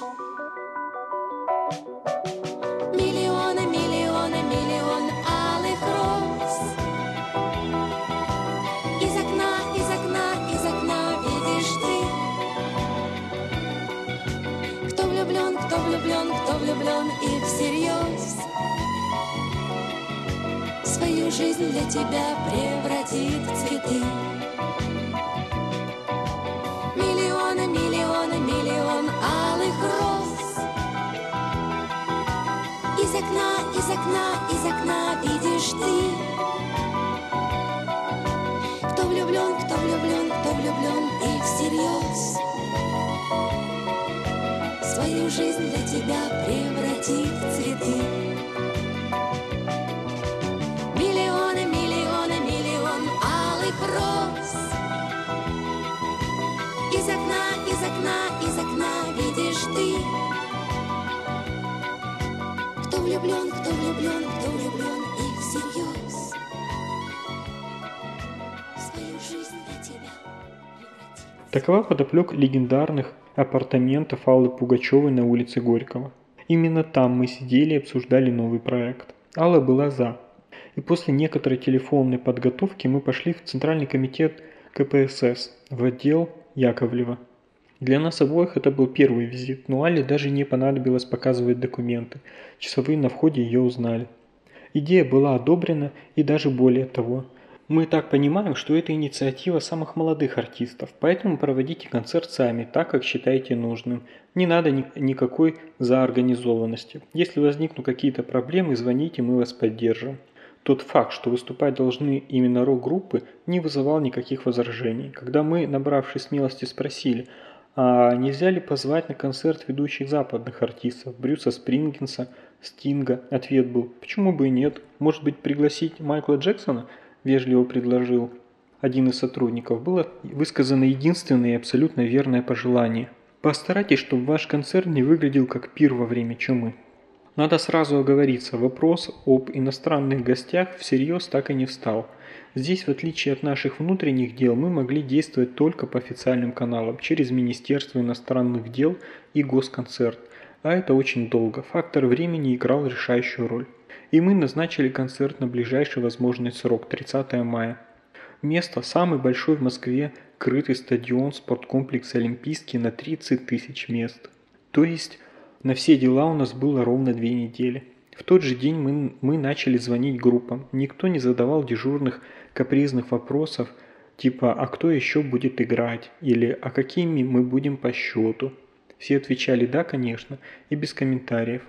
жизнь для тебя превратит в цветы. Миллионы, миллионы, миллион алых роз. Из окна, из окна, из окна видишь ты. Кто влюблен, кто влюблен, кто влюблен и всерьез. Свою жизнь для тебя превратит в цветы алых роз Из окна, из окна, из окна видишь ты Кто влюблен, кто влюблен, кто влюблен и всерьез Свою жизнь для тебя Такова подоплека легендарных апартаментов Аллы Пугачевой на улице Горького. Именно там мы сидели и обсуждали новый проект. Алла была за. И после некоторой телефонной подготовки мы пошли в Центральный комитет КПСС, в отдел Яковлева. Для нас обоих это был первый визит, но Алле даже не понадобилось показывать документы. Часовые на входе ее узнали. Идея была одобрена и даже более того. Мы так понимаем, что это инициатива самых молодых артистов, поэтому проводите концерт сами, так как считаете нужным. Не надо ни- никакой заорганизованности. Если возникнут какие-то проблемы, звоните, мы вас поддержим. Тот факт, что выступать должны именно рок-группы, не вызывал никаких возражений. Когда мы, набравшись смелости, спросили, а нельзя ли позвать на концерт ведущих западных артистов, Брюса Спрингенса, Стинга, ответ был, почему бы и нет, может быть пригласить Майкла Джексона, вежливо предложил один из сотрудников, было высказано единственное и абсолютно верное пожелание. Постарайтесь, чтобы ваш концерт не выглядел как пир во время чумы. Надо сразу оговориться, вопрос об иностранных гостях всерьез так и не встал. Здесь, в отличие от наших внутренних дел, мы могли действовать только по официальным каналам, через Министерство иностранных дел и Госконцерт. А это очень долго, фактор времени играл решающую роль. И мы назначили концерт на ближайший возможный срок, 30 мая. Место – самый большой в Москве крытый стадион спорткомплекс Олимпийский на 30 тысяч мест. То есть на все дела у нас было ровно две недели. В тот же день мы, мы начали звонить группам. Никто не задавал дежурных капризных вопросов, типа «А кто еще будет играть?» или «А какими мы будем по счету?» Все отвечали «Да, конечно» и без комментариев.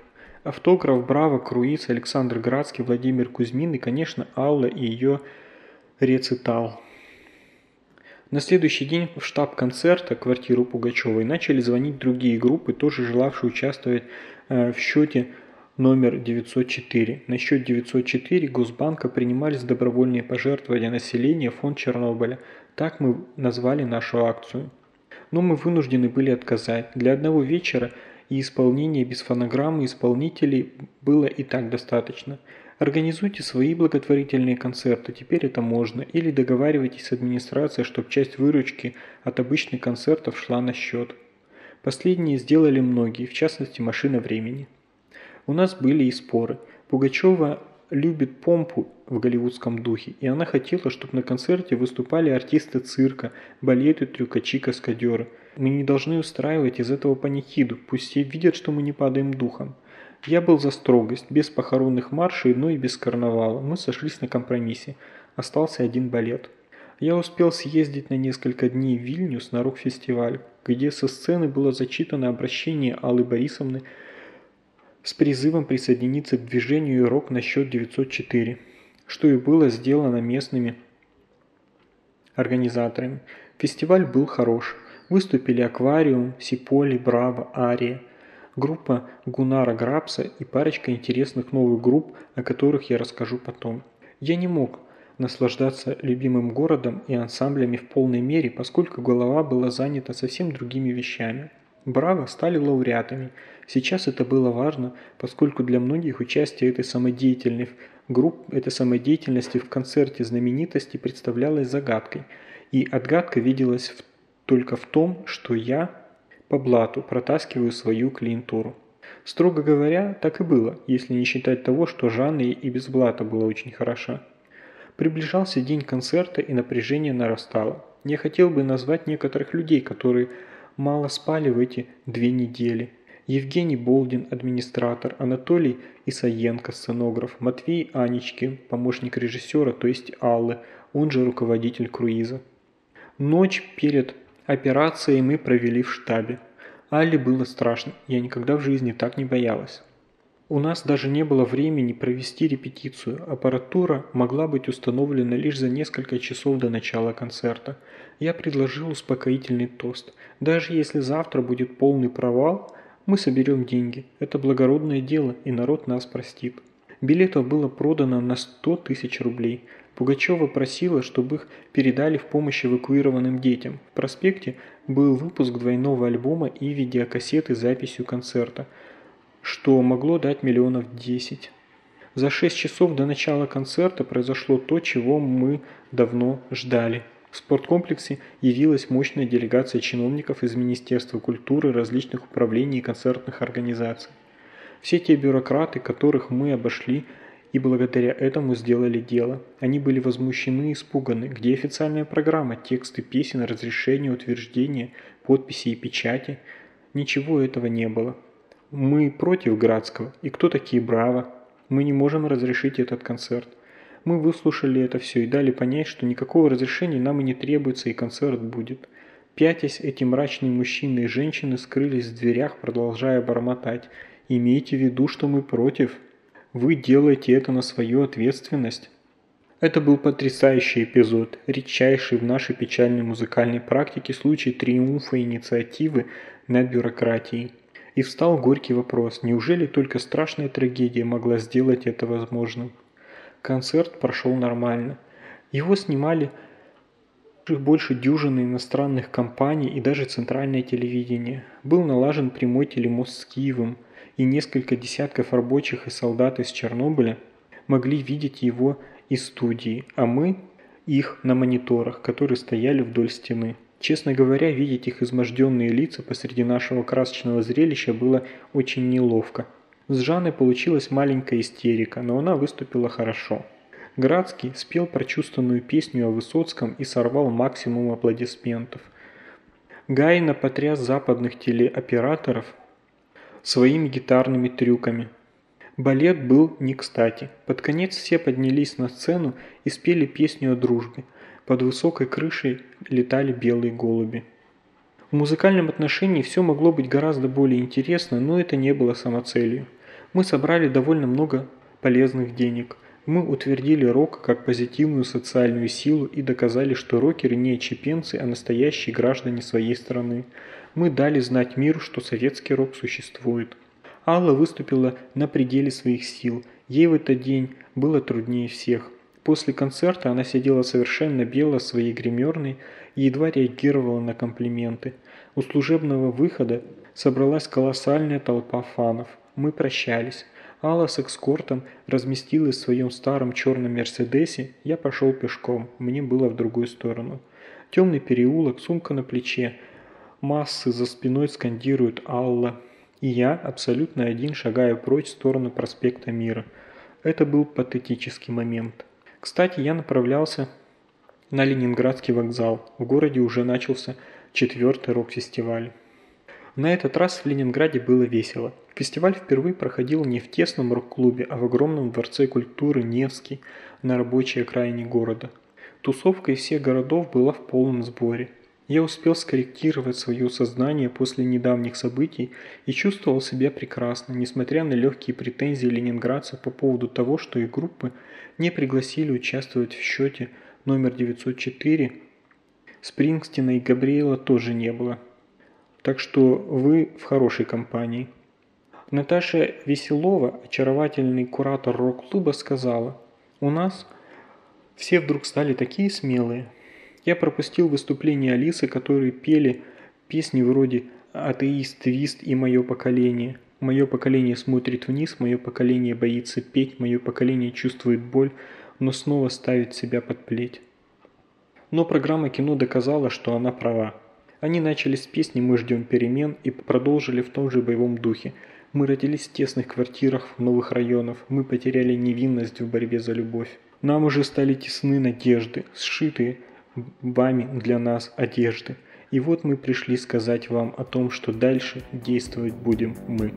Автограф Браво, Круиз, Александр Градский, Владимир Кузьмин и, конечно, Алла и ее рецитал. На следующий день в штаб концерта, квартиру Пугачевой, начали звонить другие группы, тоже желавшие участвовать э, в счете номер 904. На счет 904 Госбанка принимались добровольные пожертвования населения фонд Чернобыля. Так мы назвали нашу акцию. Но мы вынуждены были отказать. Для одного вечера и исполнения без фонограммы исполнителей было и так достаточно. Организуйте свои благотворительные концерты, теперь это можно, или договаривайтесь с администрацией, чтобы часть выручки от обычных концертов шла на счет. Последние сделали многие, в частности «Машина времени». У нас были и споры. Пугачева любит помпу в голливудском духе, и она хотела, чтобы на концерте выступали артисты цирка, балеты, трюкачи, каскадеры. Мы не должны устраивать из этого панихиду, пусть все видят, что мы не падаем духом. Я был за строгость, без похоронных маршей, но и без карнавала. Мы сошлись на компромиссе. Остался один балет. Я успел съездить на несколько дней в Вильнюс на рок-фестиваль, где со сцены было зачитано обращение Аллы Борисовны с призывом присоединиться к движению «Рок на счет 904», что и было сделано местными организаторами. Фестиваль был хорош. Выступили «Аквариум», «Сиполи», «Браво», «Ария», группа Гунара Грабса и парочка интересных новых групп, о которых я расскажу потом. Я не мог наслаждаться любимым городом и ансамблями в полной мере, поскольку голова была занята совсем другими вещами. Браво стали лауреатами. Сейчас это было важно, поскольку для многих участие этой самодеятельной групп, этой самодеятельности в концерте знаменитости представлялось загадкой. И отгадка виделась в, только в том, что я по блату протаскиваю свою клиентуру. Строго говоря, так и было, если не считать того, что Жанна и без блата была очень хороша. Приближался день концерта и напряжение нарастало. Я хотел бы назвать некоторых людей, которые мало спали в эти две недели. Евгений Болдин, администратор, Анатолий Исаенко, сценограф, Матвей Аничкин, помощник режиссера, то есть Аллы, он же руководитель круиза. Ночь перед операцией мы провели в штабе. Алле было страшно, я никогда в жизни так не боялась. У нас даже не было времени провести репетицию, аппаратура могла быть установлена лишь за несколько часов до начала концерта. Я предложил успокоительный тост. Даже если завтра будет полный провал, мы соберем деньги. Это благородное дело, и народ нас простит. Билетов было продано на 100 тысяч рублей. Пугачева просила, чтобы их передали в помощь эвакуированным детям. В проспекте был выпуск двойного альбома и видеокассеты с записью концерта – что могло дать миллионов 10. За 6 часов до начала концерта произошло то, чего мы давно ждали. В спорткомплексе явилась мощная делегация чиновников из Министерства культуры, различных управлений и концертных организаций. Все те бюрократы, которых мы обошли, и благодаря этому сделали дело. Они были возмущены и испуганы. Где официальная программа, тексты песен, разрешения, утверждения, подписи и печати? Ничего этого не было. Мы против Градского. И кто такие Браво? Мы не можем разрешить этот концерт. Мы выслушали это все и дали понять, что никакого разрешения нам и не требуется, и концерт будет. Пятясь, эти мрачные мужчины и женщины скрылись в дверях, продолжая бормотать. «Имейте в виду, что мы против. Вы делаете это на свою ответственность». Это был потрясающий эпизод, редчайший в нашей печальной музыкальной практике случай триумфа инициативы над бюрократией. И встал горький вопрос, неужели только страшная трагедия могла сделать это возможным? Концерт прошел нормально. Его снимали больше дюжины иностранных компаний и даже центральное телевидение. Был налажен прямой телемост с Киевом, и несколько десятков рабочих и солдат из Чернобыля могли видеть его из студии, а мы – их на мониторах, которые стояли вдоль стены. Честно говоря, видеть их изможденные лица посреди нашего красочного зрелища было очень неловко. С Жанной получилась маленькая истерика, но она выступила хорошо. Градский спел прочувственную песню о Высоцком и сорвал максимум аплодисментов. Гайна потряс западных телеоператоров своими гитарными трюками. Балет был не кстати. Под конец все поднялись на сцену и спели песню о дружбе – под высокой крышей летали белые голуби. В музыкальном отношении все могло быть гораздо более интересно, но это не было самоцелью. Мы собрали довольно много полезных денег. Мы утвердили рок как позитивную социальную силу и доказали, что рокеры не чепенцы, а настоящие граждане своей страны. Мы дали знать миру, что советский рок существует. Алла выступила на пределе своих сил. Ей в этот день было труднее всех. После концерта она сидела совершенно бело в своей гримерной и едва реагировала на комплименты. У служебного выхода собралась колоссальная толпа фанов. Мы прощались. Алла с экскортом разместилась в своем старом черном Мерседесе, я пошел пешком, мне было в другую сторону. Темный переулок, сумка на плече, массы за спиной скандируют «Алла». И я, абсолютно один, шагаю прочь в сторону проспекта Мира. Это был патетический момент. Кстати, я направлялся на Ленинградский вокзал. В городе уже начался четвертый рок-фестиваль. На этот раз в Ленинграде было весело. Фестиваль впервые проходил не в тесном рок-клубе, а в огромном дворце культуры «Невский» на рабочей окраине города. Тусовка из всех городов была в полном сборе. Я успел скорректировать свое сознание после недавних событий и чувствовал себя прекрасно, несмотря на легкие претензии ленинградцев по поводу того, что их группы не пригласили участвовать в счете номер 904. Спрингстина и Габриэла тоже не было. Так что вы в хорошей компании. Наташа Веселова, очаровательный куратор рок-клуба, сказала, «У нас все вдруг стали такие смелые, я пропустил выступление Алисы, которые пели песни вроде «Атеист, твист» и «Мое поколение». Мое поколение смотрит вниз, мое поколение боится петь, мое поколение чувствует боль, но снова ставит себя под плеть. Но программа кино доказала, что она права. Они начали с песни «Мы ждем перемен» и продолжили в том же боевом духе. Мы родились в тесных квартирах в новых районах, мы потеряли невинность в борьбе за любовь. Нам уже стали тесны надежды, сшитые вами для нас одежды. И вот мы пришли сказать вам о том, что дальше действовать будем мы.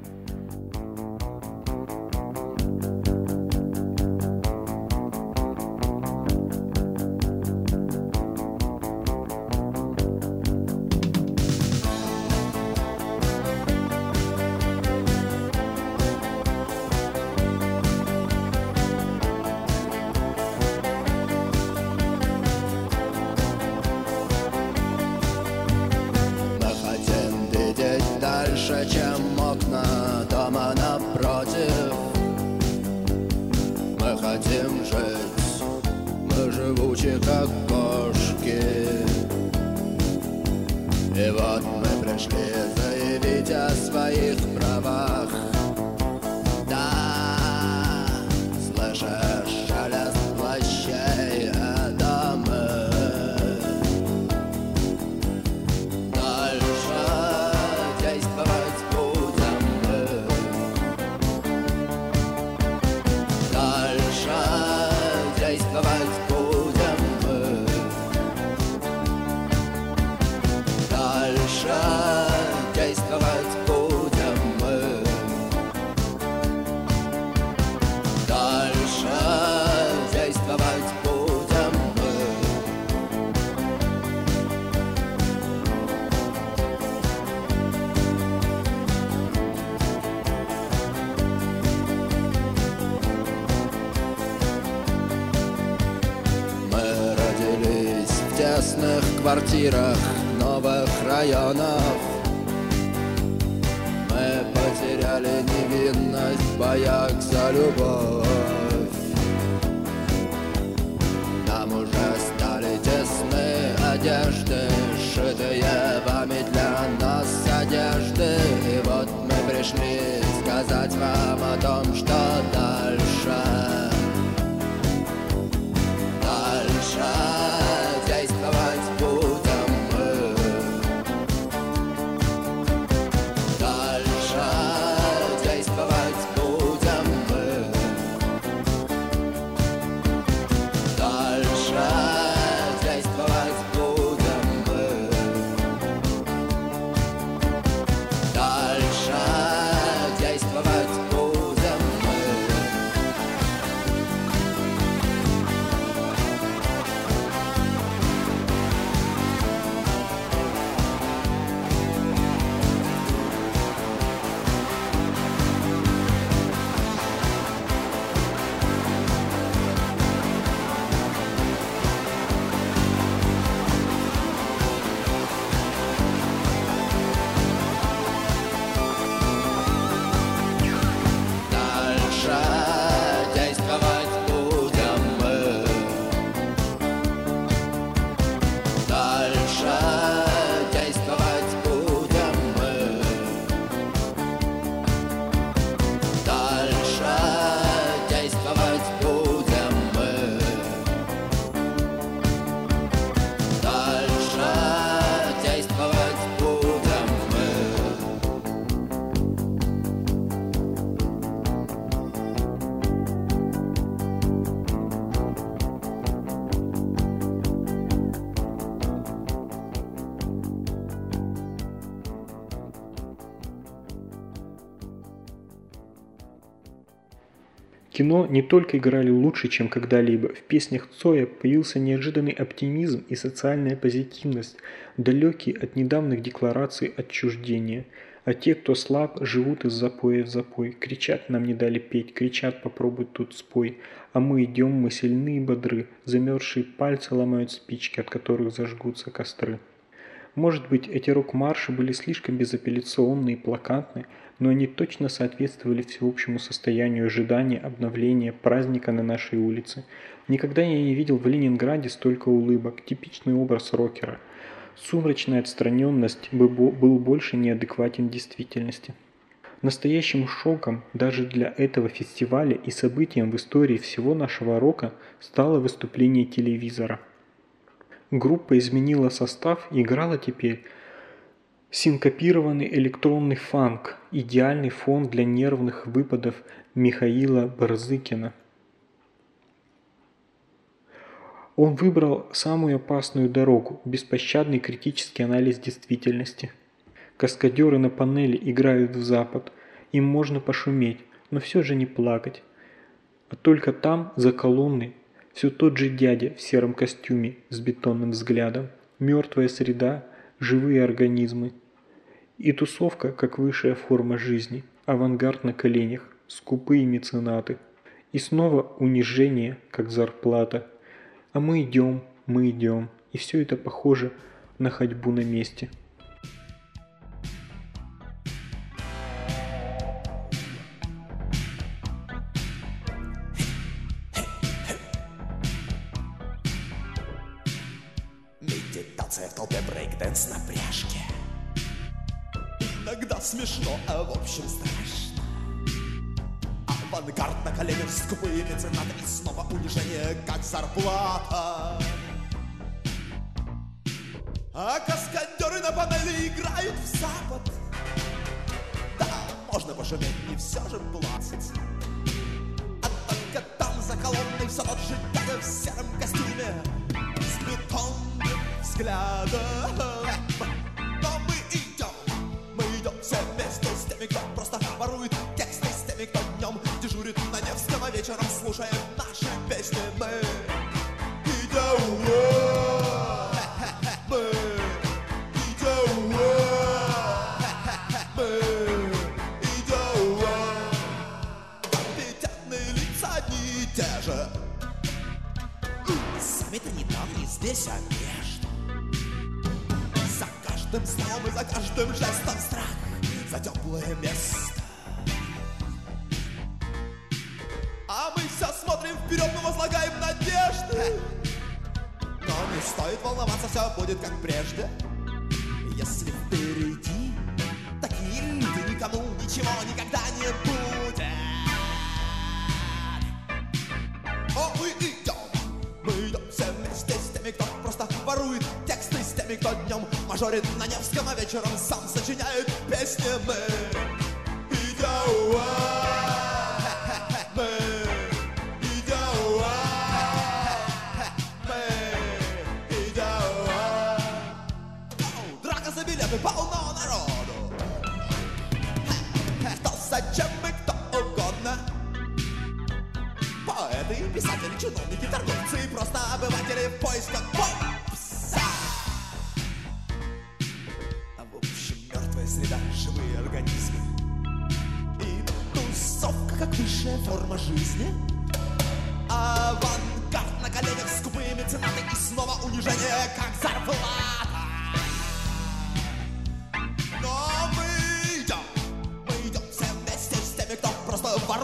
Кино не только играли лучше, чем когда-либо. В песнях Цоя появился неожиданный оптимизм и социальная позитивность, далекие от недавних деклараций отчуждения. А те, кто слаб, живут из запоя в запой. Кричат, нам не дали петь, кричат, попробуй тут спой. А мы идем, мы сильны и бодры. Замерзшие пальцы ломают спички, от которых зажгутся костры. Может быть, эти рок-марши были слишком безапелляционны и плакатны, но они точно соответствовали всеобщему состоянию ожидания обновления праздника на нашей улице. Никогда я не видел в Ленинграде столько улыбок, типичный образ рокера. Сумрачная отстраненность был больше неадекватен действительности. Настоящим шоком даже для этого фестиваля и событием в истории всего нашего рока стало выступление телевизора – Группа изменила состав и играла теперь синкопированный электронный фанк, идеальный фон для нервных выпадов Михаила Барзыкина. Он выбрал самую опасную дорогу, беспощадный критический анализ действительности. Каскадеры на панели играют в запад, им можно пошуметь, но все же не плакать. А только там, за колонной, все тот же дядя в сером костюме с бетонным взглядом, мертвая среда, живые организмы. И тусовка, как высшая форма жизни, авангард на коленях, скупые меценаты. И снова унижение, как зарплата. А мы идем, мы идем, и все это похоже на ходьбу на месте.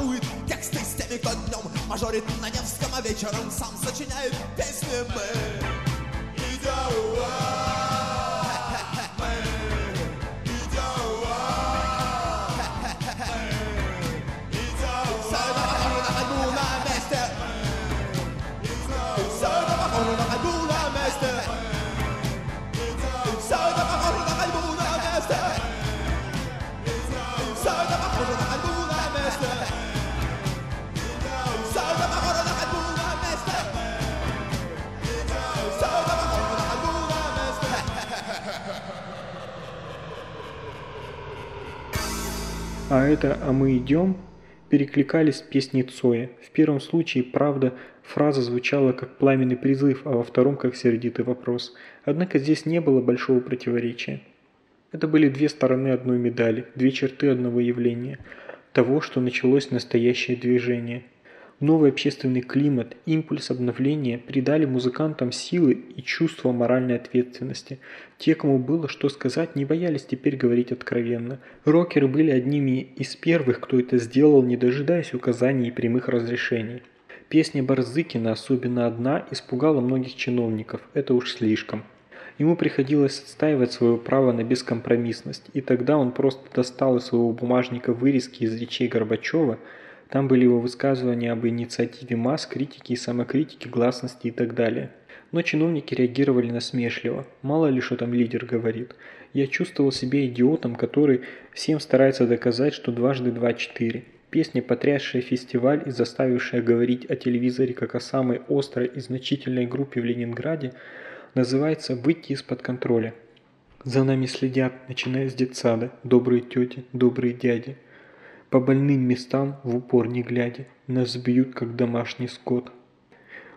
Ворует тексты, с теми, кто днем мажорит на Невском, а вечером сам сочиняет песни. Мы идем. А это «А мы идем» перекликались с песней Цоя. В первом случае, правда, фраза звучала как пламенный призыв, а во втором как сердитый вопрос. Однако здесь не было большого противоречия. Это были две стороны одной медали, две черты одного явления, того, что началось настоящее движение – Новый общественный климат, импульс обновления придали музыкантам силы и чувство моральной ответственности. Те, кому было что сказать, не боялись теперь говорить откровенно. Рокеры были одними из первых, кто это сделал, не дожидаясь указаний и прямых разрешений. Песня Барзыкина, особенно одна, испугала многих чиновников. Это уж слишком. Ему приходилось отстаивать свое право на бескомпромиссность, и тогда он просто достал из своего бумажника вырезки из речей Горбачева – там были его высказывания об инициативе масс, критике и самокритике, гласности и так далее. Но чиновники реагировали насмешливо. Мало ли, что там лидер говорит. Я чувствовал себя идиотом, который всем старается доказать, что дважды два – четыре. Песня, потрясшая фестиваль и заставившая говорить о телевизоре как о самой острой и значительной группе в Ленинграде, называется «Выйти из-под контроля». За нами следят, начиная с детсада, добрые тети, добрые дяди. По больным местам, в упор не глядя, нас бьют, как домашний скот.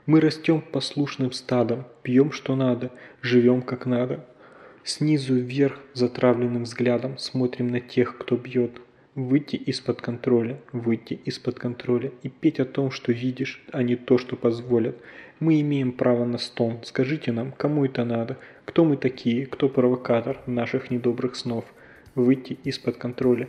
Мы растем послушным стадом, пьем что надо, живем как надо. Снизу вверх затравленным взглядом смотрим на тех, кто бьет. Выйти из-под контроля, выйти из-под контроля и петь о том, что видишь, а не то, что позволят. Мы имеем право на стон. Скажите нам, кому это надо? Кто мы такие? Кто провокатор наших недобрых снов? Выйти из-под контроля.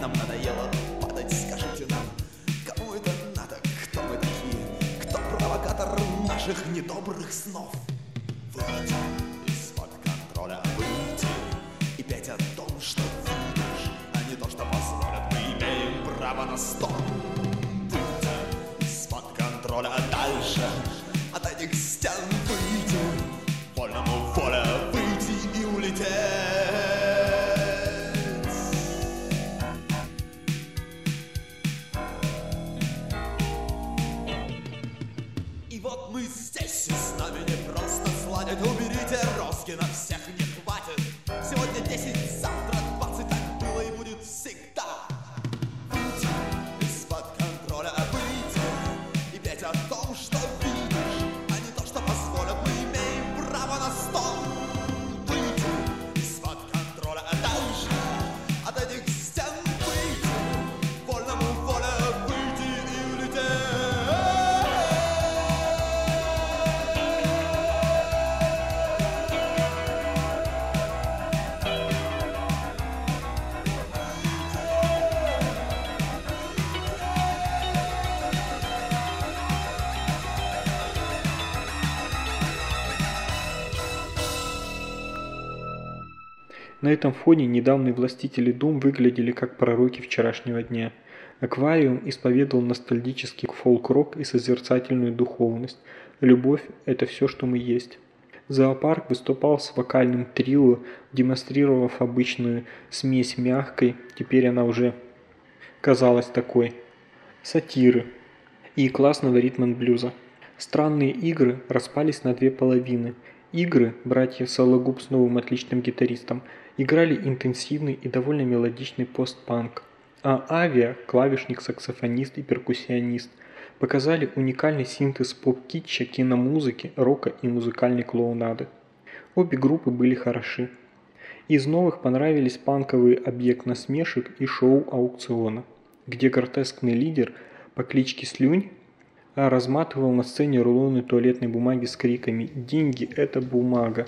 нам надоело падать, скажите нам, кому это надо, кто мы такие, кто провокатор наших недобрых снов. Выйти из-под контроля, выйти и петь о том, что выйдешь, а не то, что посмотрят. мы имеем право на стол. walking us. Этом фоне недавние властители дум выглядели как пророки вчерашнего дня. Аквариум исповедовал ностальгический фолк-рок и созерцательную духовность. Любовь – это все, что мы есть. Зоопарк выступал с вокальным трио, демонстрировав обычную смесь мягкой, теперь она уже казалась такой, сатиры и классного ритм-блюза. Странные игры распались на две половины. Игры, братья Сологуб с новым отличным гитаристом, играли интенсивный и довольно мелодичный постпанк, а Авиа – клавишник, саксофонист и перкуссионист, показали уникальный синтез поп-китча, киномузыки, рока и музыкальной клоунады. Обе группы были хороши. Из новых понравились панковый объект насмешек и шоу аукциона, где гротескный лидер по кличке Слюнь разматывал на сцене рулоны туалетной бумаги с криками «Деньги – это бумага!».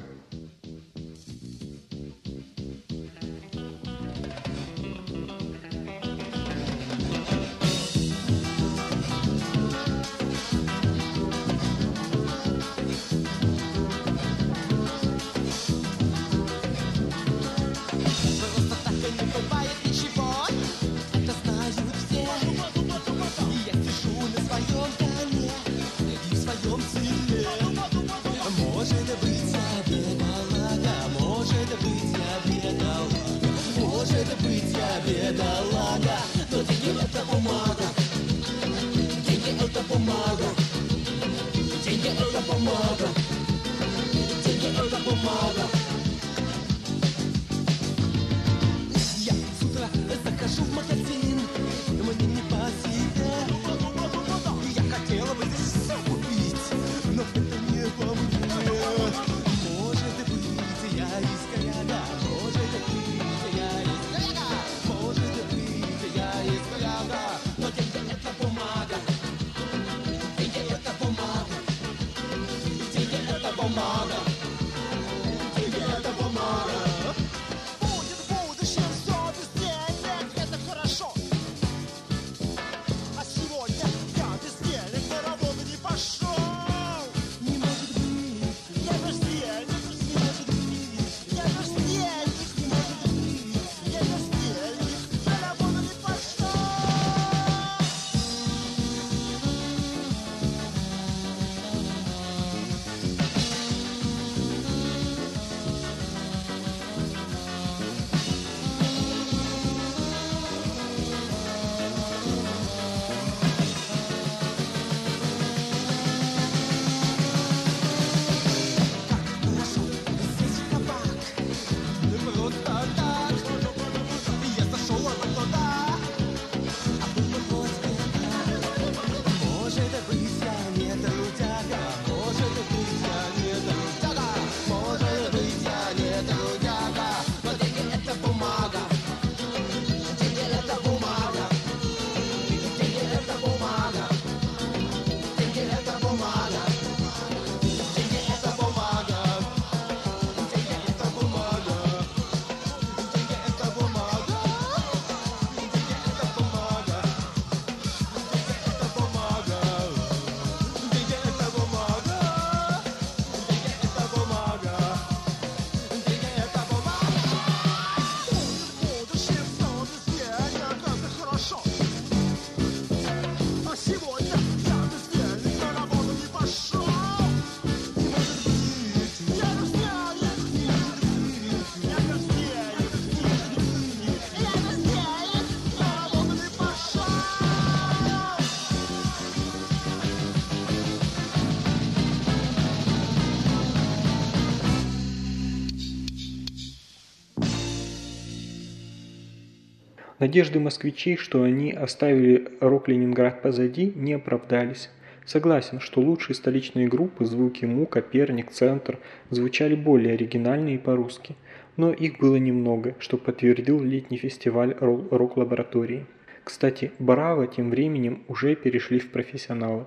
Надежды москвичей, что они оставили рок-Ленинград позади, не оправдались. Согласен, что лучшие столичные группы «Звуки Му», «Коперник», «Центр» звучали более оригинально и по-русски, но их было немного, что подтвердил летний фестиваль ро- рок-лаборатории. Кстати, Браво тем временем уже перешли в профессионалы.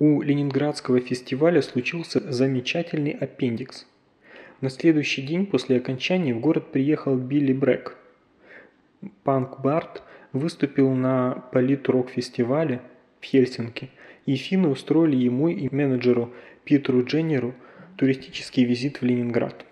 У Ленинградского фестиваля случился замечательный аппендикс. На следующий день после окончания в город приехал Билли Брэк. Панк Барт выступил на политрок-фестивале в Хельсинки, и финны устроили ему и менеджеру Питеру Дженнеру туристический визит в Ленинград.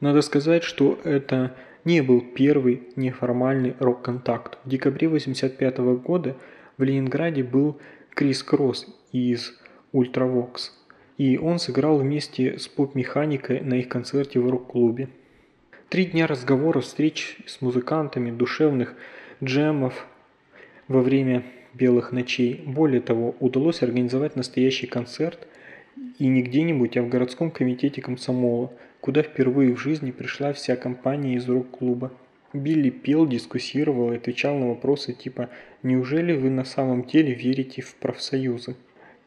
Надо сказать, что это не был первый неформальный рок-контакт. В декабре 1985 года в Ленинграде был Крис Кросс из Ultravox, и он сыграл вместе с поп-механикой на их концерте в рок-клубе. Три дня разговоров, встреч с музыкантами, душевных джемов во время белых ночей. Более того, удалось организовать настоящий концерт и не где-нибудь, а в городском комитете комсомола, куда впервые в жизни пришла вся компания из рок-клуба. Билли пел, дискуссировал и отвечал на вопросы типа «Неужели вы на самом деле верите в профсоюзы?»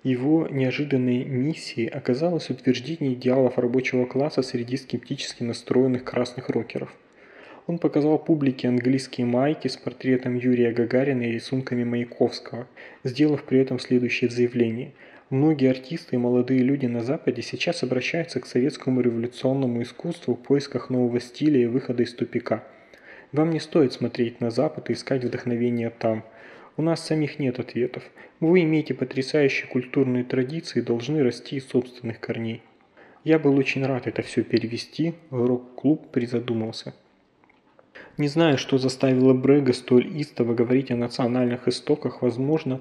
Его неожиданной миссией оказалось утверждение идеалов рабочего класса среди скептически настроенных красных рокеров. Он показал публике английские майки с портретом Юрия Гагарина и рисунками Маяковского, сделав при этом следующее заявление. Многие артисты и молодые люди на Западе сейчас обращаются к советскому революционному искусству в поисках нового стиля и выхода из тупика. Вам не стоит смотреть на Запад и искать вдохновение там. У нас самих нет ответов. Вы имеете потрясающие культурные традиции и должны расти из собственных корней. Я был очень рад это все перевести, рок-клуб призадумался. Не знаю, что заставило Брега столь истово говорить о национальных истоках, возможно,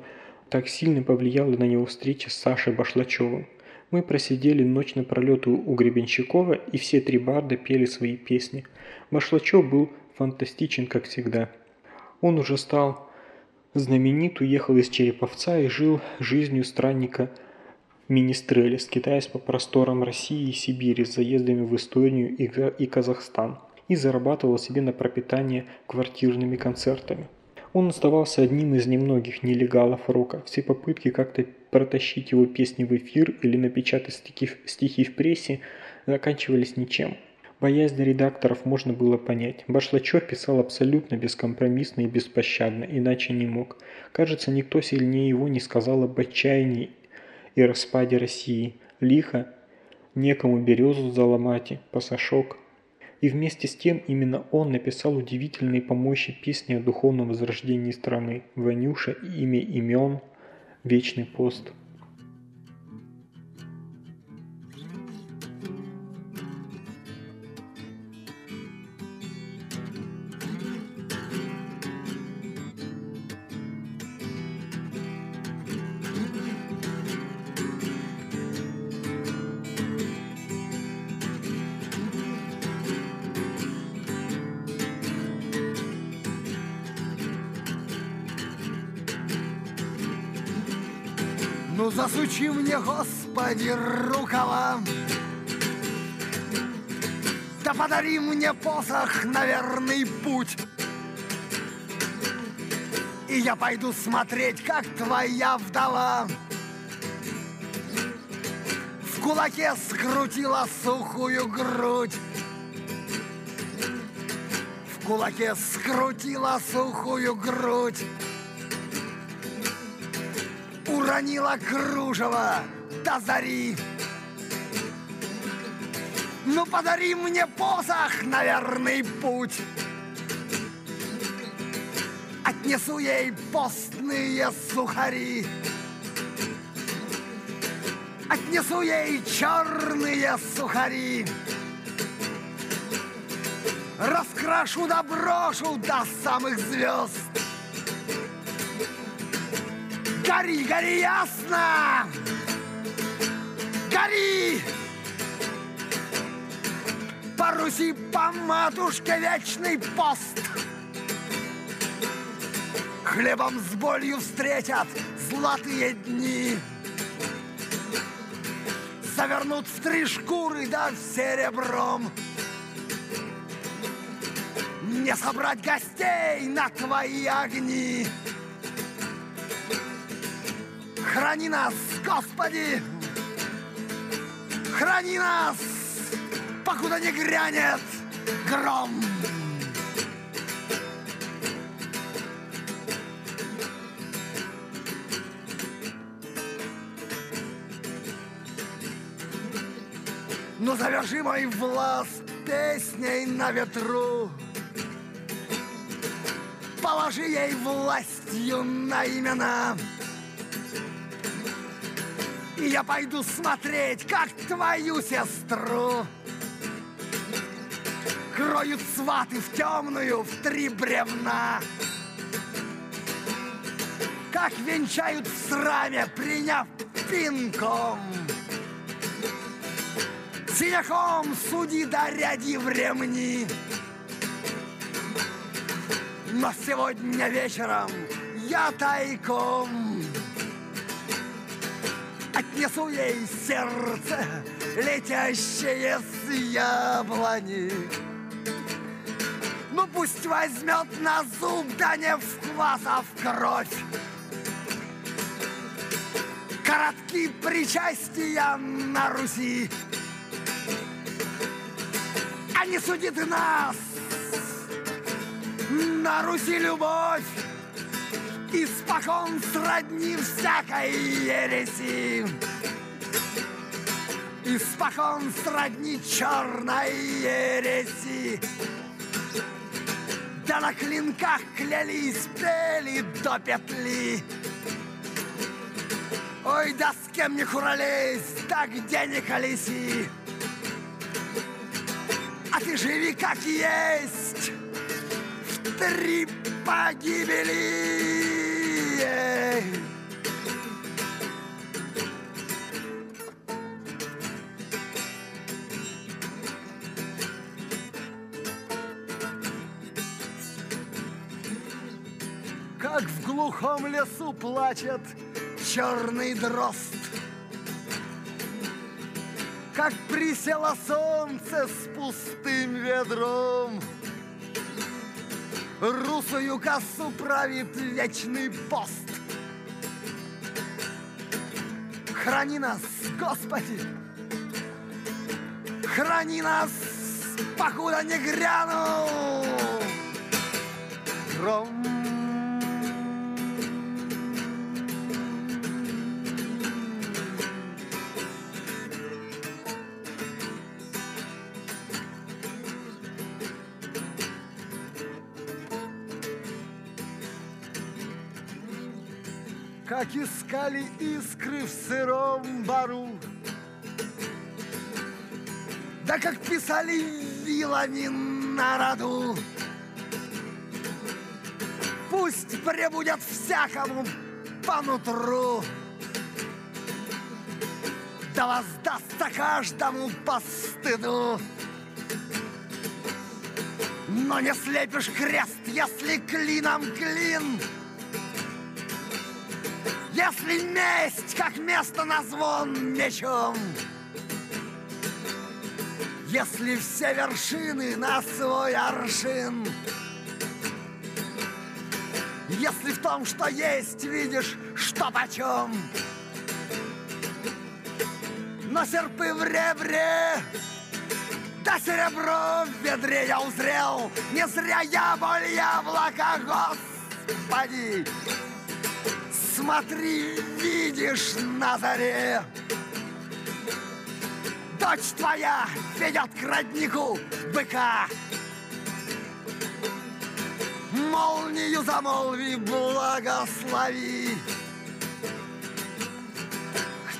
так сильно повлияла на него встреча с Сашей Башлачевым. Мы просидели ночь напролет у Гребенщикова, и все три барда пели свои песни. Башлачев был фантастичен, как всегда. Он уже стал знаменит, уехал из Череповца и жил жизнью странника Министреля, скитаясь по просторам России и Сибири с заездами в Эстонию и Казахстан и зарабатывал себе на пропитание квартирными концертами. Он оставался одним из немногих нелегалов рока. Все попытки как-то протащить его песни в эфир или напечатать стихи, стихи в прессе заканчивались ничем. Боязнь редакторов можно было понять. Башлачев писал абсолютно бескомпромиссно и беспощадно, иначе не мог. Кажется, никто сильнее его не сказал об отчаянии и распаде России. Лихо, некому березу заломать, пасашок, и вместе с тем именно он написал удивительные по мощи песни о духовном возрождении страны «Ванюша», «Имя имен», «Вечный пост». Засучи мне, Господи, рукава. Да подари мне посох на верный путь. И я пойду смотреть, как твоя вдова В кулаке скрутила сухую грудь. В кулаке скрутила сухую грудь уронила кружево до зари. Ну подари мне посох на верный путь. Отнесу ей постные сухари. Отнесу ей черные сухари. Раскрашу да брошу до самых звезд. Гори, гори ясно! Гори! По Руси, по матушке вечный пост! Хлебом с болью встретят золотые дни. Завернут в три шкуры да серебром. Не собрать гостей на твои огни. Храни нас, Господи! Храни нас, покуда не грянет гром! Ну завяжи мой влас песней на ветру Положи ей властью на имена я пойду смотреть, как твою сестру Кроют сваты в темную, в три бревна. Как венчают в сраме, приняв пинком. Синяком суди да ряди в ремни. Но сегодня вечером я тайком Отнесу ей сердце, летящее с яблони. Ну пусть возьмет на зуб, да не в квас, а в кровь. Коротки причастия на Руси. А не судит нас на Руси любовь. Испокон сродни всякой ереси. Испокон сродни черной ереси. Да на клинках клялись, пели до петли. Ой, да с кем не куролись, да где не колеси. А ты живи как есть, в три погибели. Как в глухом лесу плачет черный дрозд. Как присело солнце с пустым ведром. Русую косу правит вечный пост. Храни нас, Господи! Храни нас, покуда не грянул гром. Искали искры в сыром бару. Да как писали вилами на роду. Пусть прибудет всякому по нутру. Да воздастся каждому по стыду. Но не слепишь крест, если клином клин. Если месть, как место на звон мечом, Если все вершины на свой аршин, Если в том, что есть, видишь, что почем, Но серпы в ребре, да серебро в ведре я узрел, Не зря я боль яблока, Господи! Смотри, видишь на заре. Дочь твоя ведет к роднику быка. Молнию замолви, благослови.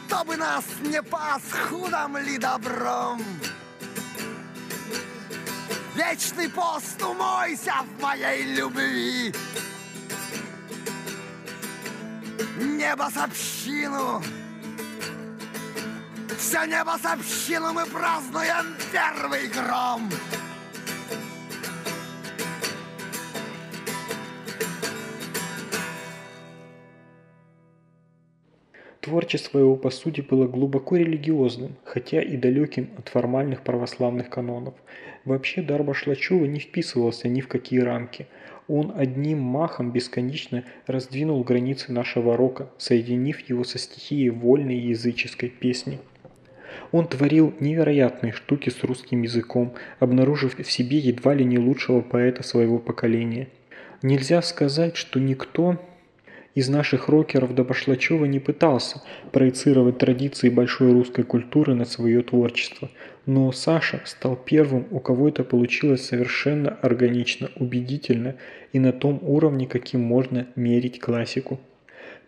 Кто бы нас не пас, худом ли добром. Вечный пост умойся в моей любви небо с общину. Все небо с общину мы празднуем первый гром. Творчество его по сути было глубоко религиозным, хотя и далеким от формальных православных канонов. Вообще Дарба Шлачева не вписывался ни в какие рамки. Он одним махом бесконечно раздвинул границы нашего рока, соединив его со стихией вольной языческой песни. Он творил невероятные штуки с русским языком, обнаружив в себе едва ли не лучшего поэта своего поколения. Нельзя сказать, что никто из наших рокеров до Башлачева не пытался проецировать традиции большой русской культуры на свое творчество, но Саша стал первым, у кого это получилось совершенно органично, убедительно и на том уровне, каким можно мерить классику.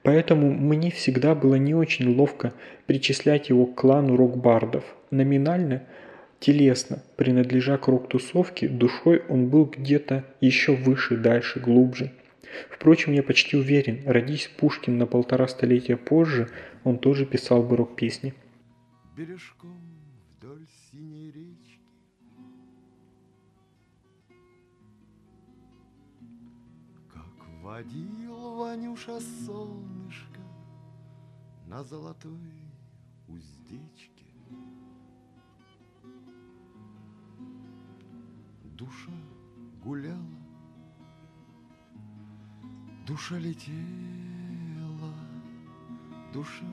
Поэтому мне всегда было не очень ловко причислять его к клану рок-бардов. Номинально, телесно, принадлежа к рок-тусовке, душой он был где-то еще выше, дальше, глубже. Впрочем, я почти уверен, родись Пушкин на полтора столетия позже, он тоже писал бы рок-песни. Бережком вдоль синей речки Как водил Ванюша солнышко На золотой уздечке Душа гуляла Душа летела, душа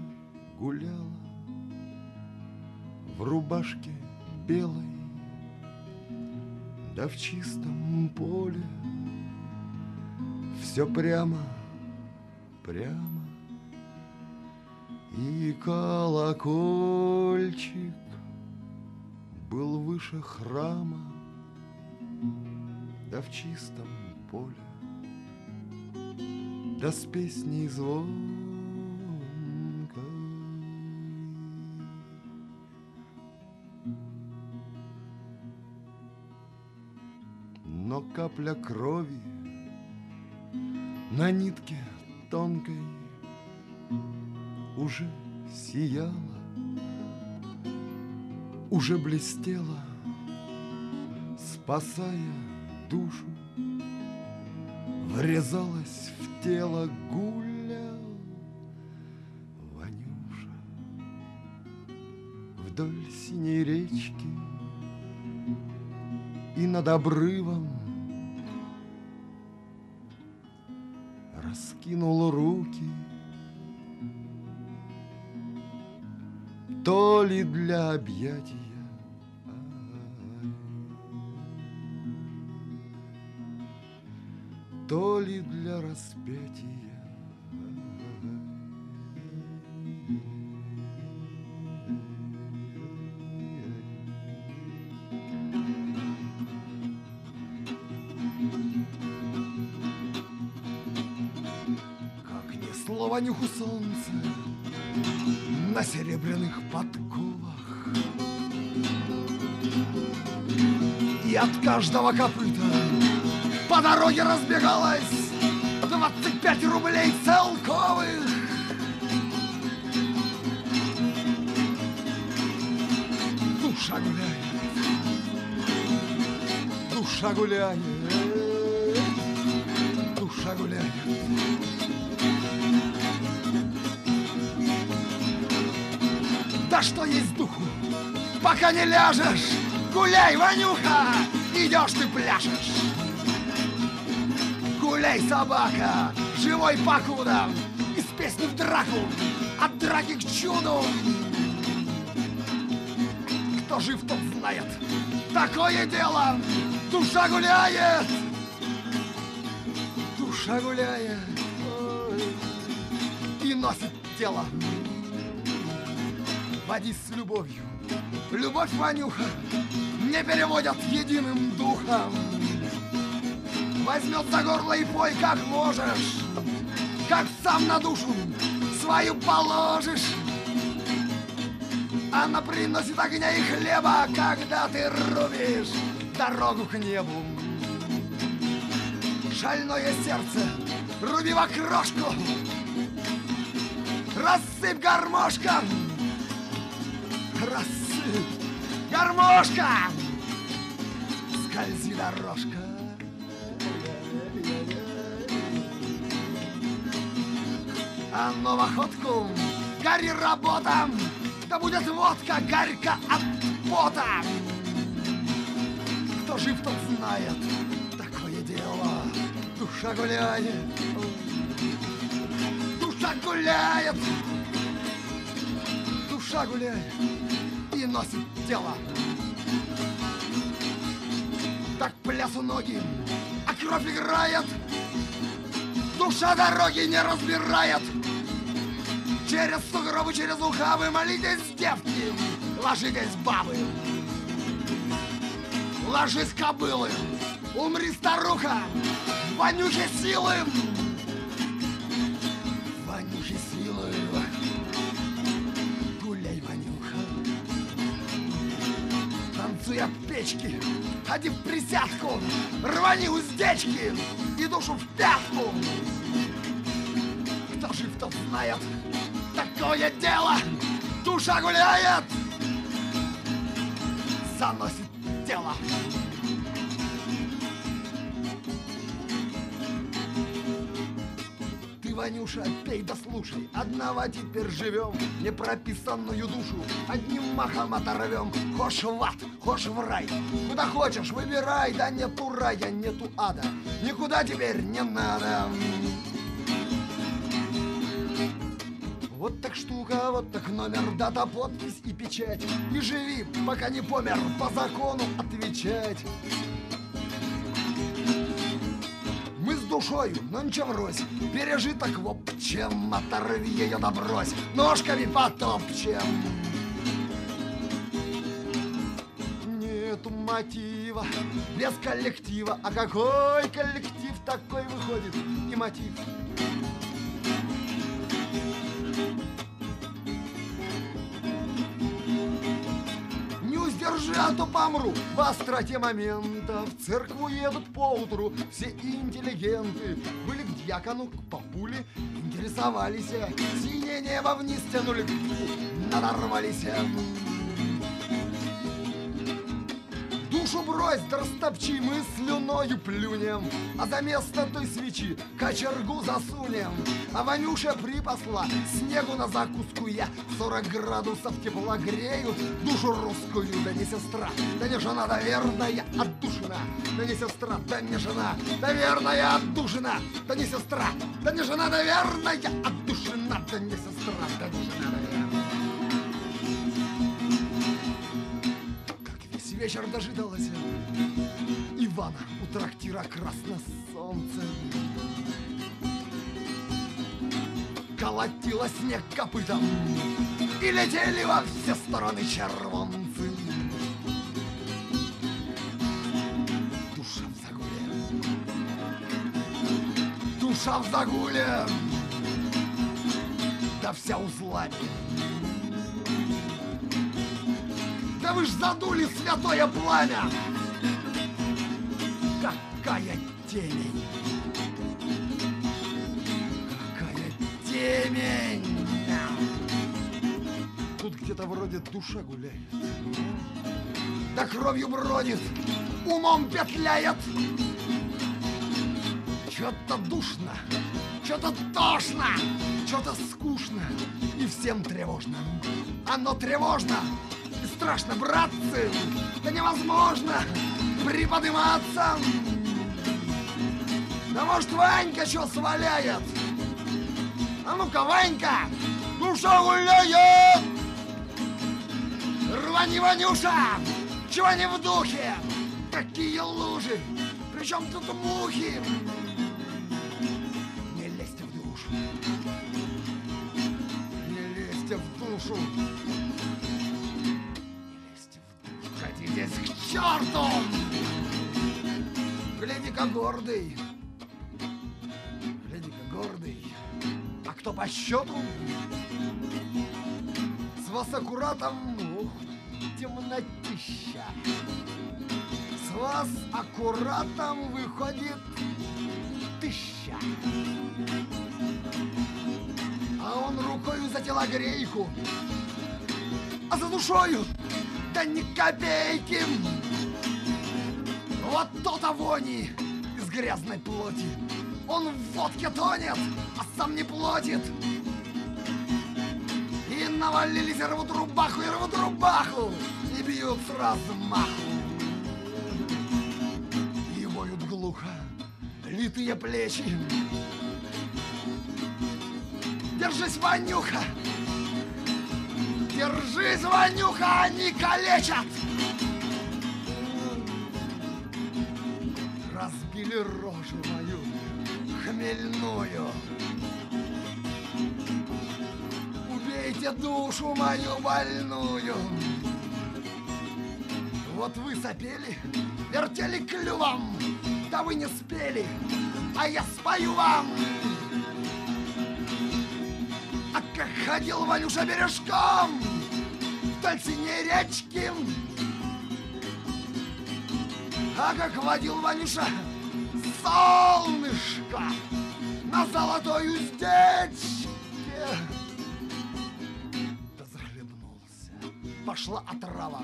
гуляла В рубашке белой, да в чистом поле Все прямо, прямо. И колокольчик был выше храма Да в чистом поле да с песней звонкой. Но капля крови на нитке тонкой уже сияла, уже блестела, спасая душу, врезалась в тело гулял Ванюша. Вдоль синей речки и над обрывом раскинул руки. То ли для объятий рублей целковых. Душа гуляет, душа гуляет, душа гуляет. Да что есть духу, пока не ляжешь, гуляй, Ванюха, идешь ты пляшешь. Гуляй, собака, живой покуда, из песни в драку, от драки к чуду. Кто жив, тот знает, такое дело, душа гуляет, душа гуляет. И носит тело. Водись с любовью, любовь, Ванюха, не переводят единым духом. Возьмет за горло и пой, как можешь, Как сам на душу свою положишь. Она приносит огня и хлеба, Когда ты рубишь дорогу к небу. Шальное сердце, руби в окрошку, Рассыпь гармошком, рассыпь гармошком, Скользи дорожка. А ну в охотку, гори работа, да будет водка горько от пота. Кто жив, тот знает, такое дело. Душа гуляет, душа гуляет, душа гуляет и носит тело. Так плясу ноги, а кровь играет, душа дороги не разбирает. Через сугробы, через ухабы молитесь, девки, ложитесь, бабы. Ложись, кобылы, умри, старуха, вонюхи силы. Вонюхи силы. Гуляй, Ванюха. Танцуй от печки, ходи в присядку, рвани уздечки и душу в пятку. Кто жив, тот знает, такое дело, душа гуляет, заносит тело. Ты, Ванюша, пей да слушай, одного теперь живем, непрописанную душу одним махом оторвем. Хошь в ад, хошь в рай, куда хочешь, выбирай, да нету рая, нету ада, никуда теперь не надо. Вот так штука, вот так номер, дата, подпись и печать. И живи, пока не помер, по закону отвечать. Мы с душою, но ничего врозь, пережиток в общем, оторви ее добрось, ножками потопчем. Нету мотива, без коллектива, а какой коллектив такой выходит и мотив? Не удержи, а то помру! В остроте момента В церкву едут поутру Все интеллигенты. Были к дьякону, к папуле Интересовались. Синее небо вниз тянули Надорвались Душу брось, да растопчи, мы слюною плюнем А за место той свечи кочергу засунем. А Ванюша припасла снегу на закуску я 40 градусов тепла греют душу русскую Да не сестра, да не жена, да верная отдушина Да не сестра, да не жена, да верная отдушина Да не сестра, да не жена, да верная отдушина Да не сестра, да не жена, да вечер дожидалась Ивана у трактира «Красное солнце». Колотила снег копытом И летели во все стороны червонцы. Душа в загуле, душа в загуле, да вся узлами. Да вы ж задули святое пламя! Какая темень! Какая темень! Тут где-то вроде душа гуляет. Да кровью бродит, умом петляет. Что-то душно, что-то тошно, что-то скучно и всем тревожно. Оно тревожно, страшно, братцы, да невозможно приподниматься. Да может Ванька что сваляет? А ну-ка, Ванька, душа гуляет! Рвани, Ванюша! Чего не в духе? Какие лужи! Причем тут мухи? Не лезьте в душу! Не лезьте в душу! Черту! Гляди-ка гордый! Гляди-ка гордый! А кто по счету? С вас аккуратом, ух, темнотища. С вас аккуратом выходит тысяча. А он рукою за телогрейку, а за душою да ни копейки. Вот то-то из грязной плоти. Он в водке тонет, а сам не платит. И навалились, и рвут рубаху, и рвут рубаху, и бьют с размаху. И воют глухо литые плечи. Держись, Ванюха! Держись, Ванюха, они калечат! Разбили рожу мою хмельную. Убейте душу мою больную. Вот вы сопели, вертели клювом, да вы не спели, а я спою вам. А как ходил Ванюша бережком вдоль синей речки, а как водил Ванюша солнышко на золотой уздечке. Да захлебнулся, пошла отрава.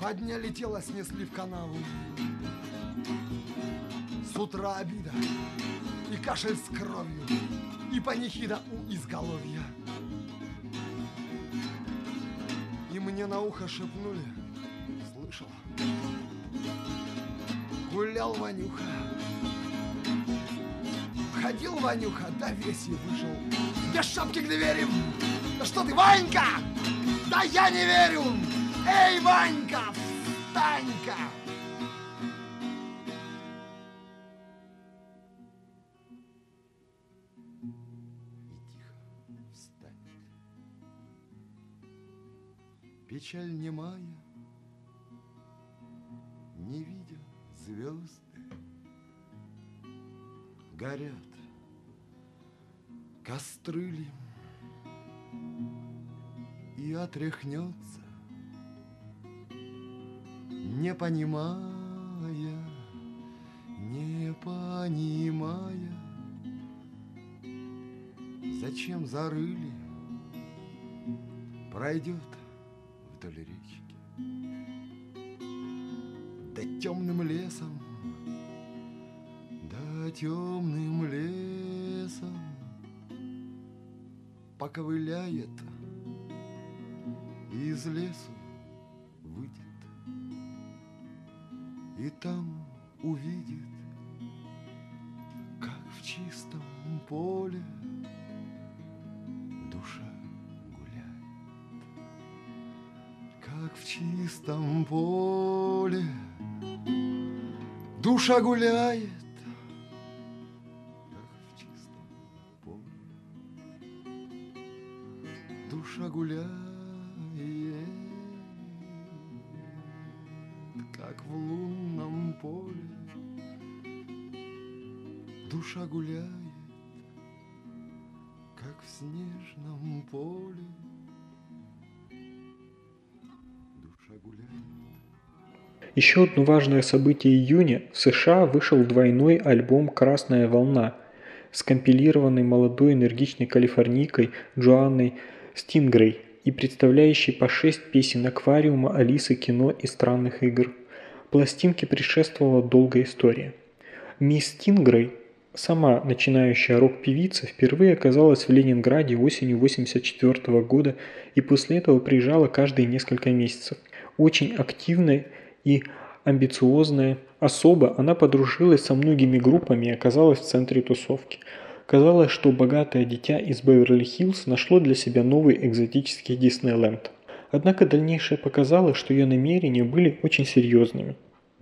Подняли тело, снесли в канаву. С утра обида и кашель с кровью, и панихида у изголовья. И мне на ухо шепнули, слышал, гулял Ванюха, Ходил Ванюха, да весь и вышел. Без шапки к двери. Да что ты, Ванька? Да я не верю! Эй, Ванька, встань-ка! Печаль немая, не видя звезды, горят кострыли и отряхнется, не понимая, не понимая, зачем зарыли, пройдет вдоль речки, да темным лесом, да темным лесом поковыляет из лесу выйдет и там увидит, как в чистом поле чистом поле душа гуляет, Еще одно важное событие июня в США вышел двойной альбом «Красная волна», скомпилированный молодой энергичной калифорнийкой Джоанной Стингрей и представляющий по шесть песен аквариума Алисы кино и странных игр – Пластинке предшествовала долгая история. Мисс Тингрей, сама начинающая рок-певица, впервые оказалась в Ленинграде осенью 1984 года и после этого приезжала каждые несколько месяцев. Очень активная и амбициозная особа, она подружилась со многими группами и оказалась в центре тусовки. Казалось, что богатое дитя из Беверли-Хиллз нашло для себя новый экзотический Диснейленд. Однако дальнейшее показало, что ее намерения были очень серьезными.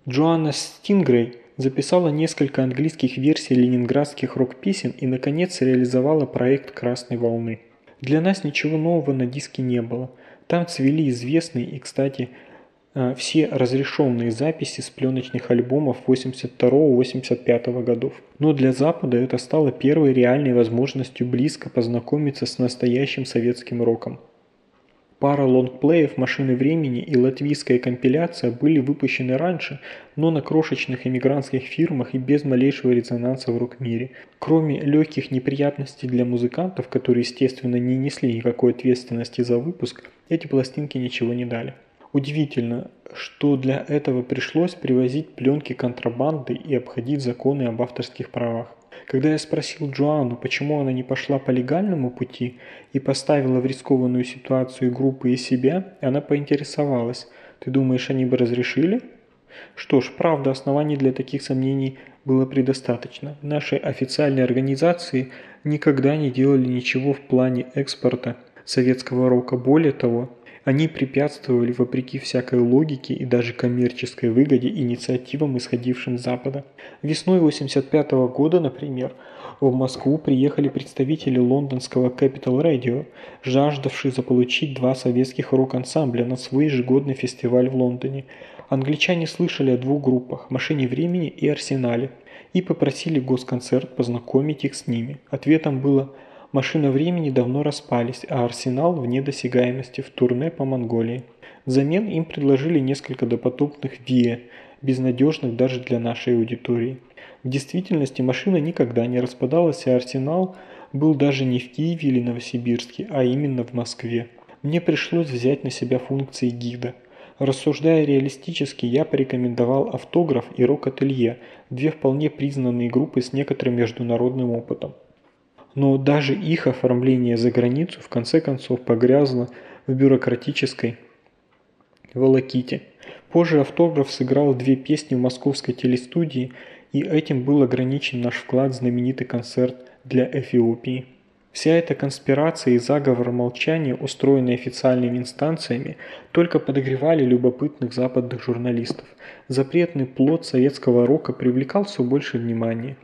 Джоанна Стингрей записала несколько английских версий ленинградских рок-песен и, наконец, реализовала проект «Красной волны». Для нас ничего нового на диске не было. Там цвели известные и, кстати, все разрешенные записи с пленочных альбомов 82-85 годов. Но для Запада это стало первой реальной возможностью близко познакомиться с настоящим советским роком. Пара лонгплеев «Машины времени» и латвийская компиляция были выпущены раньше, но на крошечных эмигрантских фирмах и без малейшего резонанса в рок-мире. Кроме легких неприятностей для музыкантов, которые, естественно, не несли никакой ответственности за выпуск, эти пластинки ничего не дали. Удивительно, что для этого пришлось привозить пленки контрабанды и обходить законы об авторских правах. Когда я спросил Джоанну, почему она не пошла по легальному пути и поставила в рискованную ситуацию группы и себя, она поинтересовалась, «Ты думаешь, они бы разрешили?» Что ж, правда, оснований для таких сомнений было предостаточно. Наши официальные организации никогда не делали ничего в плане экспорта советского рока. Более того, они препятствовали, вопреки всякой логике и даже коммерческой выгоде, инициативам, исходившим с Запада. Весной 1985 года, например, в Москву приехали представители лондонского Capital Radio, жаждавшие заполучить два советских рок-ансамбля на свой ежегодный фестиваль в Лондоне. Англичане слышали о двух группах – «Машине времени» и «Арсенале» и попросили госконцерт познакомить их с ними. Ответом было – Машина времени давно распались, а Арсенал вне досягаемости в турне по Монголии. Взамен им предложили несколько допотопных ВИЭ, безнадежных даже для нашей аудитории. В действительности машина никогда не распадалась, и Арсенал был даже не в Киеве или Новосибирске, а именно в Москве. Мне пришлось взять на себя функции гида. Рассуждая реалистически, я порекомендовал автограф и рок-ателье, две вполне признанные группы с некоторым международным опытом но даже их оформление за границу в конце концов погрязло в бюрократической волоките. Позже автограф сыграл две песни в московской телестудии, и этим был ограничен наш вклад в знаменитый концерт для Эфиопии. Вся эта конспирация и заговор молчания, устроенные официальными инстанциями, только подогревали любопытных западных журналистов. Запретный плод советского рока привлекал все больше внимания.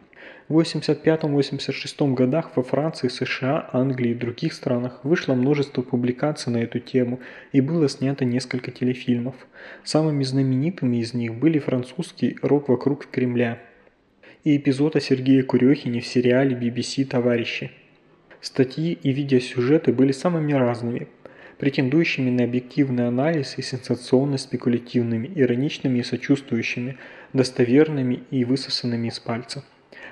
В 85-86 годах во Франции, США, Англии и других странах вышло множество публикаций на эту тему и было снято несколько телефильмов. Самыми знаменитыми из них были французский «Рок вокруг Кремля» и эпизод о Сергее Курехине в сериале BBC «Товарищи». Статьи и видеосюжеты были самыми разными, претендующими на объективный анализ и сенсационно-спекулятивными, ироничными и сочувствующими, достоверными и высосанными из пальца.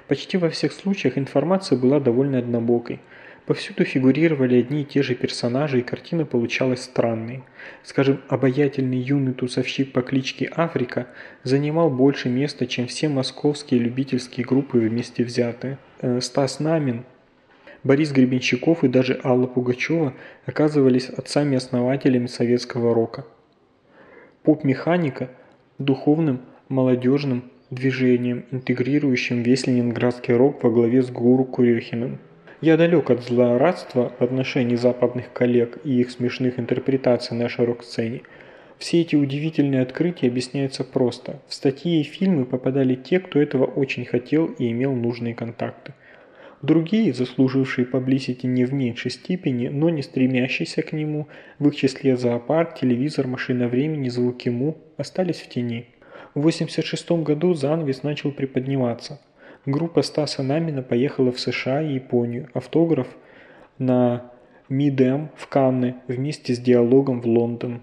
Почти во всех случаях информация была довольно однобокой. Повсюду фигурировали одни и те же персонажи, и картина получалась странной. Скажем, обаятельный юный тусовщик по кличке Африка занимал больше места, чем все московские любительские группы вместе взятые. Э, Стас Намин, Борис Гребенщиков и даже Алла Пугачева оказывались отцами-основателями советского рока. Поп-механика – духовным, молодежным движением, интегрирующим весь ленинградский рок во главе с гуру Курехиным. Я далек от злорадства в отношении западных коллег и их смешных интерпретаций нашей рок-сцене. Все эти удивительные открытия объясняются просто. В статьи и фильмы попадали те, кто этого очень хотел и имел нужные контакты. Другие, заслужившие паблисити не в меньшей степени, но не стремящиеся к нему, в их числе зоопарк, телевизор, машина времени, звуки му, остались в тени. В 1986 году занавес начал приподниматься. Группа Стаса Намина поехала в США и Японию. Автограф на Мидем в Канны вместе с диалогом в Лондон.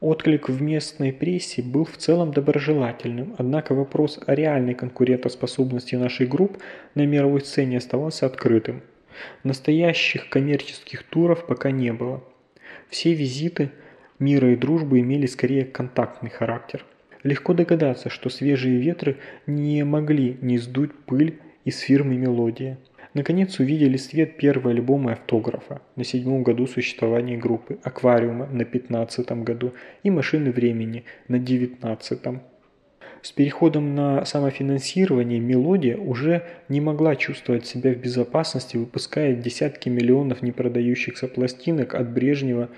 Отклик в местной прессе был в целом доброжелательным, однако вопрос о реальной конкурентоспособности нашей групп на мировой сцене оставался открытым. Настоящих коммерческих туров пока не было. Все визиты мира и дружбы имели скорее контактный характер. Легко догадаться, что свежие ветры не могли не сдуть пыль из фирмы «Мелодия». Наконец увидели свет первые альбомы автографа на седьмом году существования группы, аквариума на пятнадцатом году и машины времени на девятнадцатом. С переходом на самофинансирование «Мелодия» уже не могла чувствовать себя в безопасности, выпуская десятки миллионов непродающихся пластинок от Брежнева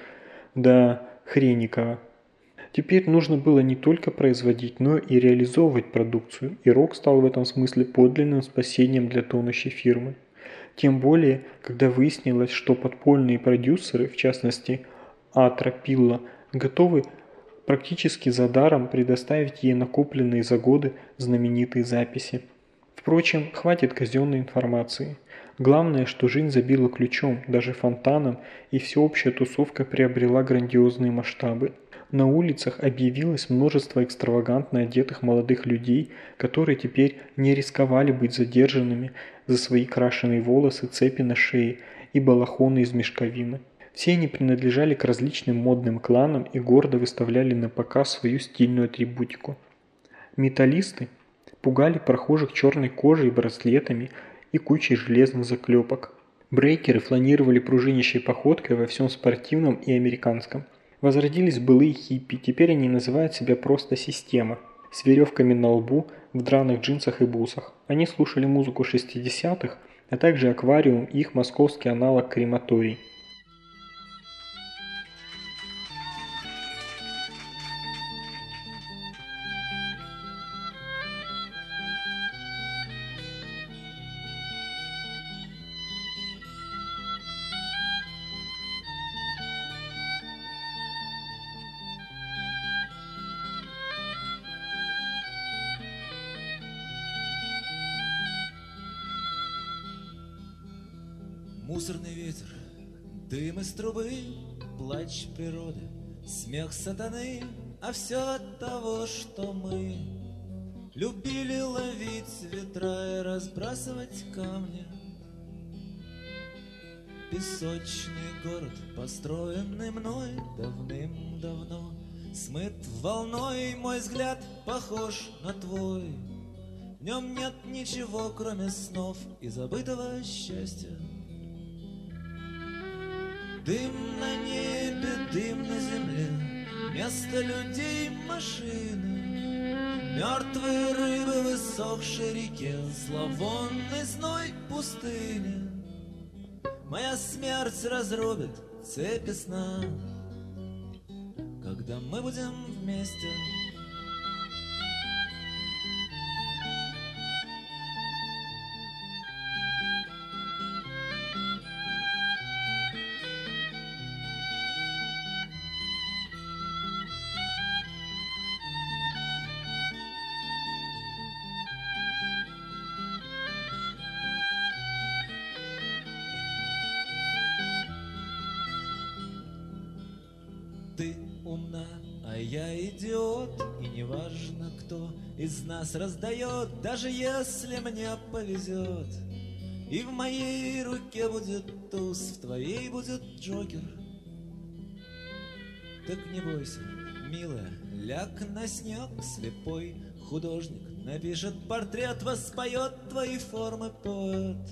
до Хреникова. Теперь нужно было не только производить, но и реализовывать продукцию, и рок стал в этом смысле подлинным спасением для тонущей фирмы. Тем более, когда выяснилось, что подпольные продюсеры, в частности Атра Пилла, готовы практически за даром предоставить ей накопленные за годы знаменитые записи. Впрочем, хватит казенной информации. Главное, что жизнь забила ключом, даже фонтаном, и всеобщая тусовка приобрела грандиозные масштабы. На улицах объявилось множество экстравагантно одетых молодых людей, которые теперь не рисковали быть задержанными за свои крашеные волосы, цепи на шее и балахоны из мешковины. Все они принадлежали к различным модным кланам и гордо выставляли на показ свою стильную атрибутику. Металлисты пугали прохожих черной кожей и браслетами и кучей железных заклепок. Брейкеры фланировали пружинящей походкой во всем спортивном и американском. Возродились былые хиппи, теперь они называют себя просто «система», с веревками на лбу, в драных джинсах и бусах. Они слушали музыку 60-х, а также аквариум их московский аналог крематорий. Смех сатаны, а все от того, что мы любили ловить ветра и разбрасывать камни. Песочный город, построенный мной давным-давно, Смыт волной, мой взгляд похож на твой. В нем нет ничего, кроме снов и забытого счастья. Дым на небе, дым на земле, Вместо людей машины Мертвые рыбы в иссохшей реке Зловонный зной пустыни. Моя смерть разрубит цепи сна. Когда мы будем вместе умна, а я идиот И неважно, кто из нас раздает Даже если мне повезет. И в моей руке будет туз В твоей будет Джокер. Так не бойся, милая Ляг на снег слепой художник Напишет портрет, воспоет твои формы поэт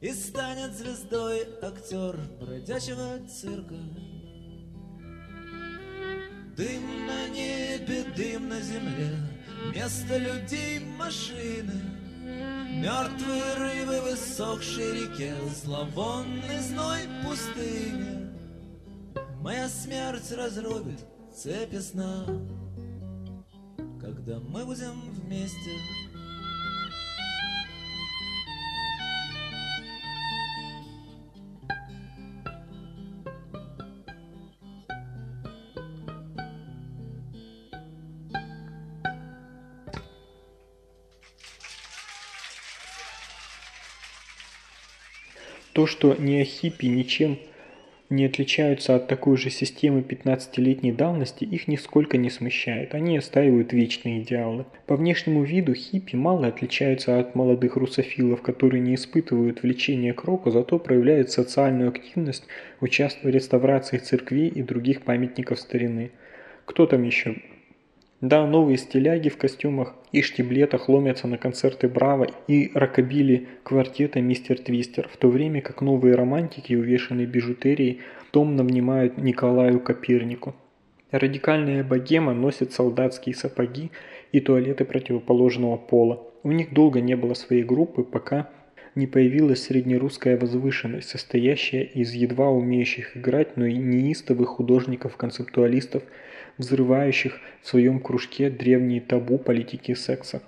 И станет звездой актер бродячего цирка Дым на небе, дым на земле, Вместо людей машины, Мертвые рыбы в иссохшей реке, Зловонный зной пустыни. Моя смерть разрубит цепи сна, Когда мы будем вместе. То, что неохиппи ничем не отличаются от такой же системы 15-летней давности, их нисколько не смущает. Они отстаивают вечные идеалы. По внешнему виду хиппи мало отличаются от молодых русофилов, которые не испытывают влечения к року, зато проявляют социальную активность, участвуя в реставрации церквей и других памятников старины. Кто там еще? Да, новые стиляги в костюмах и штиблетах ломятся на концерты Браво и рокобили квартета «Мистер Твистер», в то время как новые романтики, увешанные бижутерией, томно внимают Николаю Копернику. Радикальная богема носит солдатские сапоги и туалеты противоположного пола. У них долго не было своей группы, пока не появилась среднерусская возвышенность, состоящая из едва умеющих играть, но и неистовых художников-концептуалистов – взрывающих в своем кружке древние табу политики секса.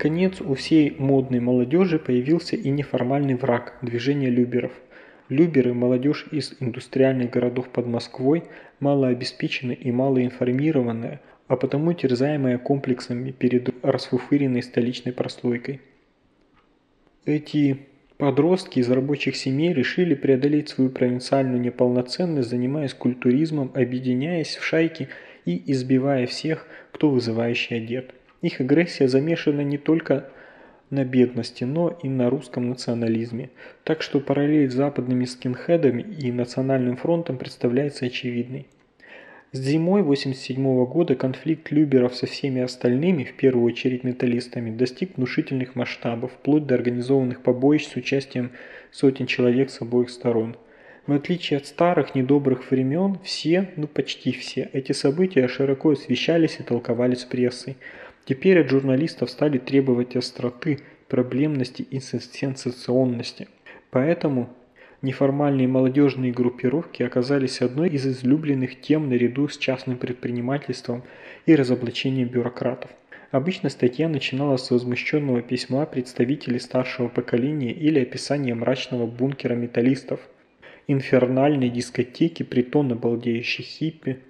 Наконец, у всей модной молодежи появился и неформальный враг – движение люберов. Люберы – молодежь из индустриальных городов под Москвой, малообеспеченная и малоинформированная, а потому терзаемая комплексами перед расфуфыренной столичной прослойкой. Эти подростки из рабочих семей решили преодолеть свою провинциальную неполноценность, занимаясь культуризмом, объединяясь в шайки и избивая всех, кто вызывающе одет. Их агрессия замешана не только на бедности, но и на русском национализме. Так что параллель с западными скинхедами и национальным фронтом представляется очевидной. С зимой 1987 года конфликт Люберов со всеми остальными, в первую очередь металлистами, достиг внушительных масштабов, вплоть до организованных побоищ с участием сотен человек с обоих сторон. В отличие от старых недобрых времен, все, ну почти все, эти события широко освещались и толковались прессой. Теперь от журналистов стали требовать остроты, проблемности и сенсационности. Поэтому неформальные молодежные группировки оказались одной из излюбленных тем наряду с частным предпринимательством и разоблачением бюрократов. Обычно статья начиналась с возмущенного письма представителей старшего поколения или описания мрачного бункера металлистов, инфернальной дискотеки, притона балдеющих хиппи.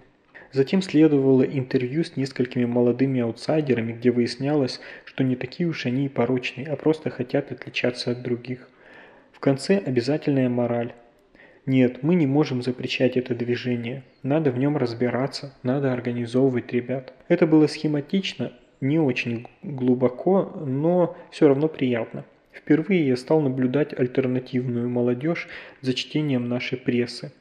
Затем следовало интервью с несколькими молодыми аутсайдерами, где выяснялось, что не такие уж они и порочные, а просто хотят отличаться от других. В конце обязательная мораль. Нет, мы не можем запрещать это движение. Надо в нем разбираться, надо организовывать ребят. Это было схематично, не очень глубоко, но все равно приятно. Впервые я стал наблюдать альтернативную молодежь за чтением нашей прессы.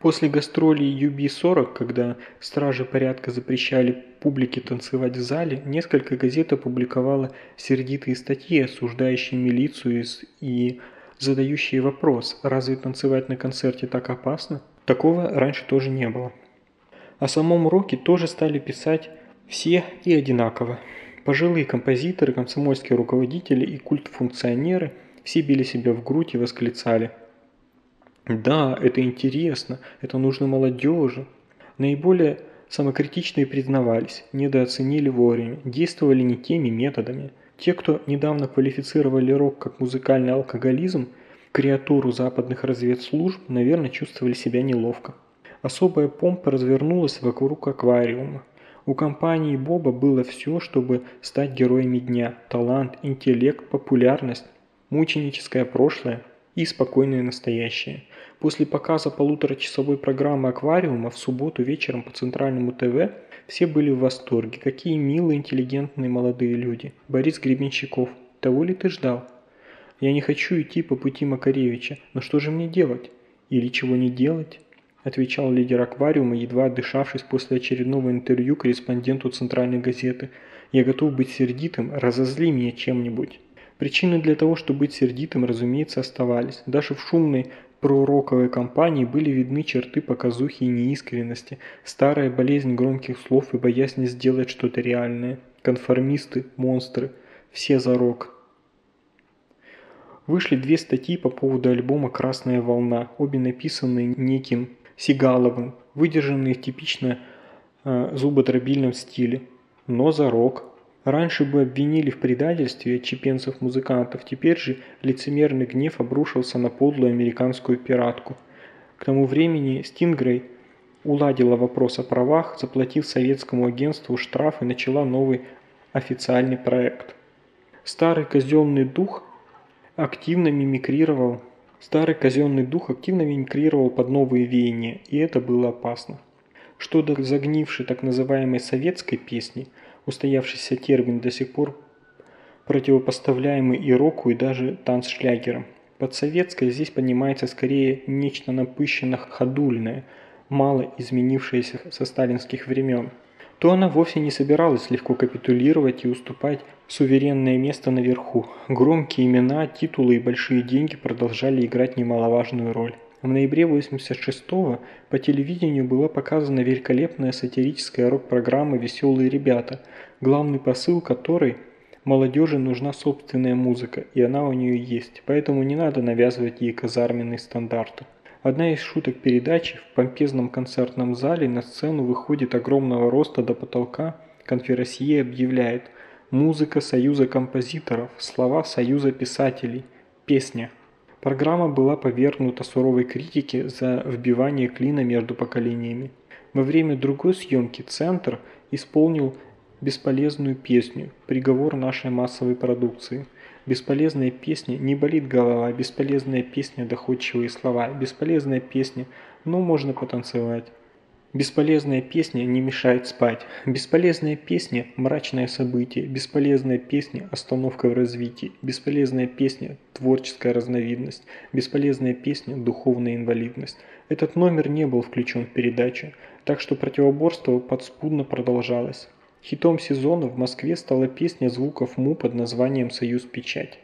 После гастролей UB40, когда стражи порядка запрещали публике танцевать в зале, несколько газет опубликовало сердитые статьи, осуждающие милицию и задающие вопрос, разве танцевать на концерте так опасно? Такого раньше тоже не было. О самом роке тоже стали писать все и одинаково. Пожилые композиторы, комсомольские руководители и культфункционеры все били себя в грудь и восклицали – да, это интересно, это нужно молодежи. Наиболее самокритичные признавались, недооценили вовремя, действовали не теми методами. Те, кто недавно квалифицировали рок как музыкальный алкоголизм, креатуру западных разведслужб, наверное, чувствовали себя неловко. Особая помпа развернулась вокруг аквариума. У компании Боба было все, чтобы стать героями дня. Талант, интеллект, популярность, мученическое прошлое и спокойное настоящее. После показа полуторачасовой программы «Аквариума» в субботу вечером по центральному ТВ все были в восторге. Какие милые, интеллигентные молодые люди. Борис Гребенщиков. Того ли ты ждал? Я не хочу идти по пути Макаревича, но что же мне делать? Или чего не делать? Отвечал лидер аквариума, едва отдышавшись после очередного интервью корреспонденту центральной газеты. Я готов быть сердитым, разозли меня чем-нибудь. Причины для того, чтобы быть сердитым, разумеется, оставались. Даже в шумной пророковой кампании были видны черты показухи и неискренности, старая болезнь громких слов и боязнь сделать что-то реальное. Конформисты, монстры, все за рок. Вышли две статьи по поводу альбома «Красная волна», обе написанные неким Сигаловым, выдержанные в типично э, зубодробильном стиле, но за рок. Раньше бы обвинили в предательстве чепенцев-музыкантов, теперь же лицемерный гнев обрушился на подлую американскую пиратку. К тому времени Стингрей уладила вопрос о правах, заплатив советскому агентству штраф и начала новый официальный проект. Старый казенный дух активно мимикрировал Старый казенный дух активно мимикрировал под новые веяния, и это было опасно. Что до загнившей так называемой советской песни – устоявшийся термин, до сих пор противопоставляемый и року, и даже танцшлягерам. Под советской здесь понимается скорее нечто напыщенно-ходульное, мало изменившееся со сталинских времен. То она вовсе не собиралась легко капитулировать и уступать суверенное место наверху. Громкие имена, титулы и большие деньги продолжали играть немаловажную роль. В ноябре 86-го по телевидению была показана великолепная сатирическая рок-программа «Веселые ребята», главный посыл которой – молодежи нужна собственная музыка, и она у нее есть, поэтому не надо навязывать ей казарменные стандарты. Одна из шуток передачи в помпезном концертном зале на сцену выходит огромного роста до потолка конферансье объявляет Музыка Союза композиторов, слова Союза писателей, песня. Программа была повергнута суровой критике за вбивание клина между поколениями. Во время другой съемки «Центр» исполнил бесполезную песню «Приговор нашей массовой продукции». Бесполезная песня «Не болит голова», бесполезная песня «Доходчивые слова», бесполезная песня «Ну, можно потанцевать». Бесполезная песня не мешает спать. Бесполезная песня – мрачное событие. Бесполезная песня – остановка в развитии. Бесполезная песня – творческая разновидность. Бесполезная песня – духовная инвалидность. Этот номер не был включен в передачу, так что противоборство подспудно продолжалось. Хитом сезона в Москве стала песня звуков МУ под названием «Союз Печать».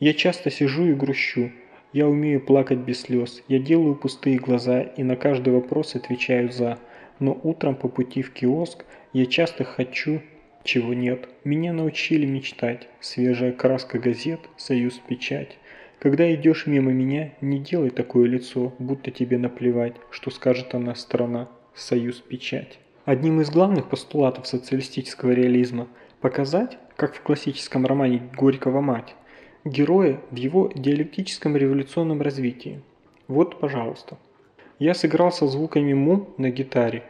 Я часто сижу и грущу. Я умею плакать без слез. Я делаю пустые глаза и на каждый вопрос отвечаю «за». Но утром по пути в киоск я часто хочу, чего нет. Меня научили мечтать. Свежая краска газет, союз печать. Когда идешь мимо меня, не делай такое лицо, будто тебе наплевать, что скажет она страна, союз печать. Одним из главных постулатов социалистического реализма – показать, как в классическом романе Горького «Мать», героя в его диалектическом революционном развитии. Вот, пожалуйста. Я сыграл со звуками му на гитаре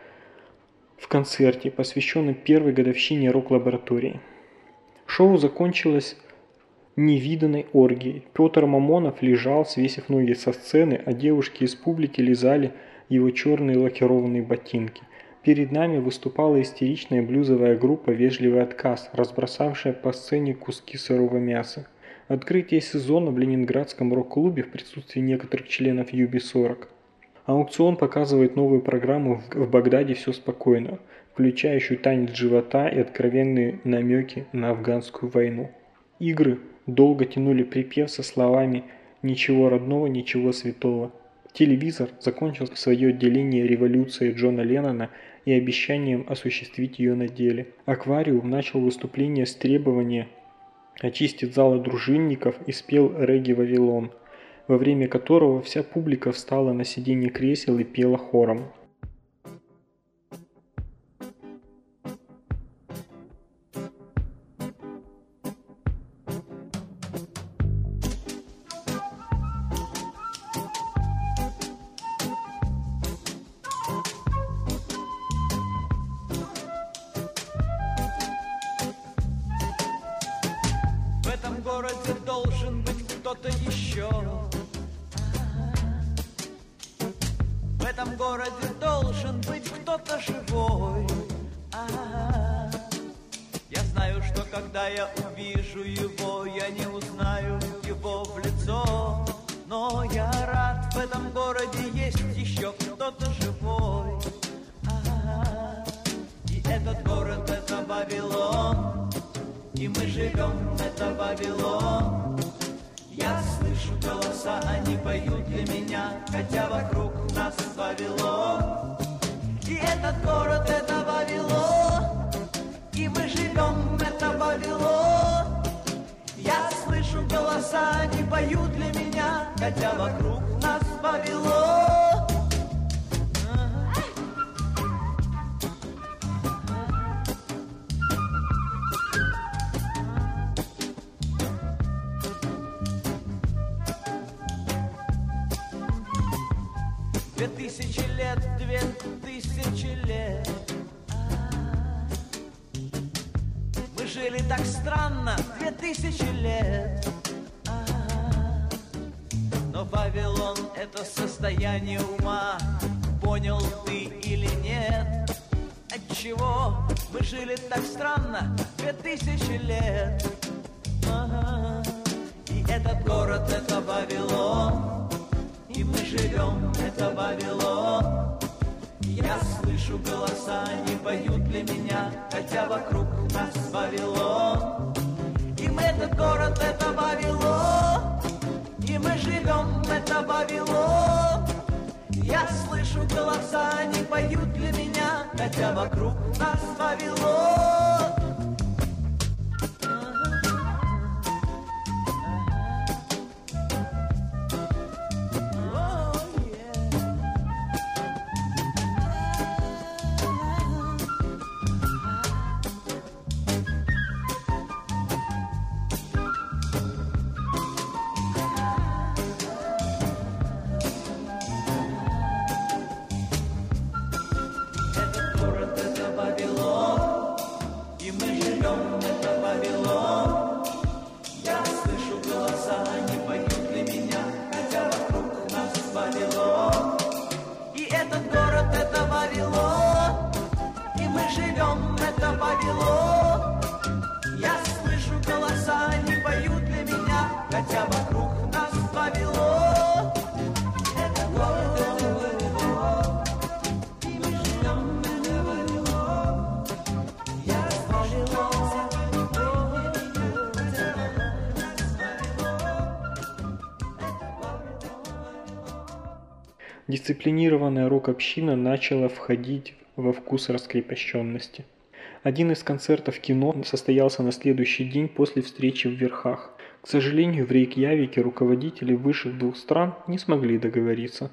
в концерте, посвященном первой годовщине рок-лаборатории. Шоу закончилось невиданной оргией. Петр Мамонов лежал, свесив ноги со сцены, а девушки из публики лизали его черные лакированные ботинки. Перед нами выступала истеричная блюзовая группа «Вежливый отказ», разбросавшая по сцене куски сырого мяса. Открытие сезона в Ленинградском рок-клубе в присутствии некоторых членов Юби-40. Аукцион показывает новую программу в Багдаде «Все спокойно», включающую танец живота и откровенные намеки на афганскую войну. Игры долго тянули припев со словами «Ничего родного, ничего святого». Телевизор закончил свое отделение революции Джона Леннона и обещанием осуществить ее на деле. Аквариум начал выступление с требования очистить зал от дружинников и спел «Регги Вавилон», во время которого вся публика встала на сиденье кресел и пела хором. Дисциплинированная рок-община начала входить во вкус раскрепощенности. Один из концертов кино состоялся на следующий день после встречи в Верхах. К сожалению, в Рейкьявике руководители высших двух стран не смогли договориться.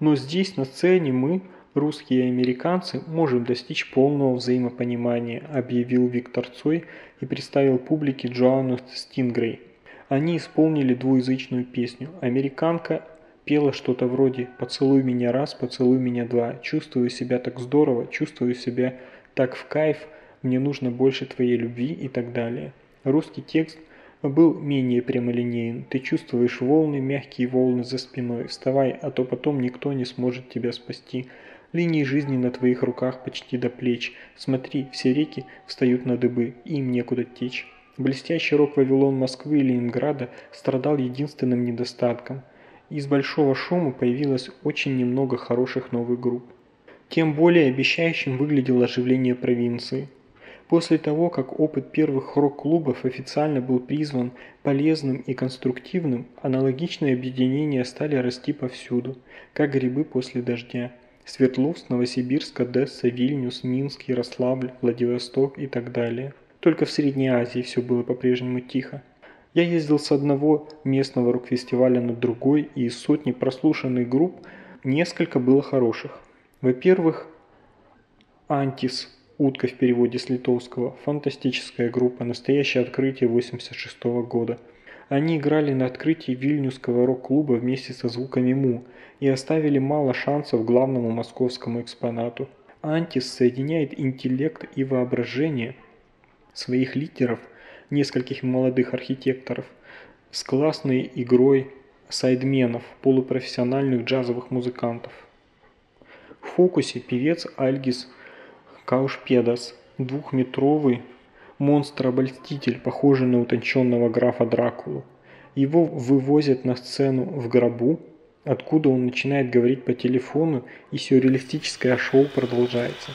Но здесь, на сцене, мы, русские и американцы, можем достичь полного взаимопонимания, объявил Виктор Цой и представил публике Джоанну Стингрей. Они исполнили двуязычную песню. Американка пела что-то вроде «Поцелуй меня раз, поцелуй меня два, чувствую себя так здорово, чувствую себя так в кайф, мне нужно больше твоей любви и так далее. Русский текст был менее прямолинеен. Ты чувствуешь волны, мягкие волны за спиной. Вставай, а то потом никто не сможет тебя спасти. Линии жизни на твоих руках почти до плеч. Смотри, все реки встают на дыбы, им некуда течь. Блестящий рок Вавилон Москвы и Ленинграда страдал единственным недостатком. Из большого шума появилось очень немного хороших новых групп. Тем более обещающим выглядело оживление провинции. После того, как опыт первых рок-клубов официально был призван полезным и конструктивным, аналогичные объединения стали расти повсюду, как грибы после дождя. Свердловск, Новосибирск, Одесса, Вильнюс, Минск, Ярославль, Владивосток и так далее. Только в Средней Азии все было по-прежнему тихо. Я ездил с одного местного рок-фестиваля на другой, и из сотни прослушанных групп несколько было хороших. Во-первых, Антис, утка в переводе с литовского, фантастическая группа, настоящее открытие 86 года. Они играли на открытии Вильнюсского рок-клуба вместе со звуками Му и оставили мало шансов главному московскому экспонату. Антис соединяет интеллект и воображение своих лидеров, нескольких молодых архитекторов, с классной игрой сайдменов, полупрофессиональных джазовых музыкантов. В фокусе певец Альгис Каушпедас, двухметровый монстр-обольститель, похожий на утонченного графа Дракулу. Его вывозят на сцену в гробу, откуда он начинает говорить по телефону, и сюрреалистическое шоу продолжается.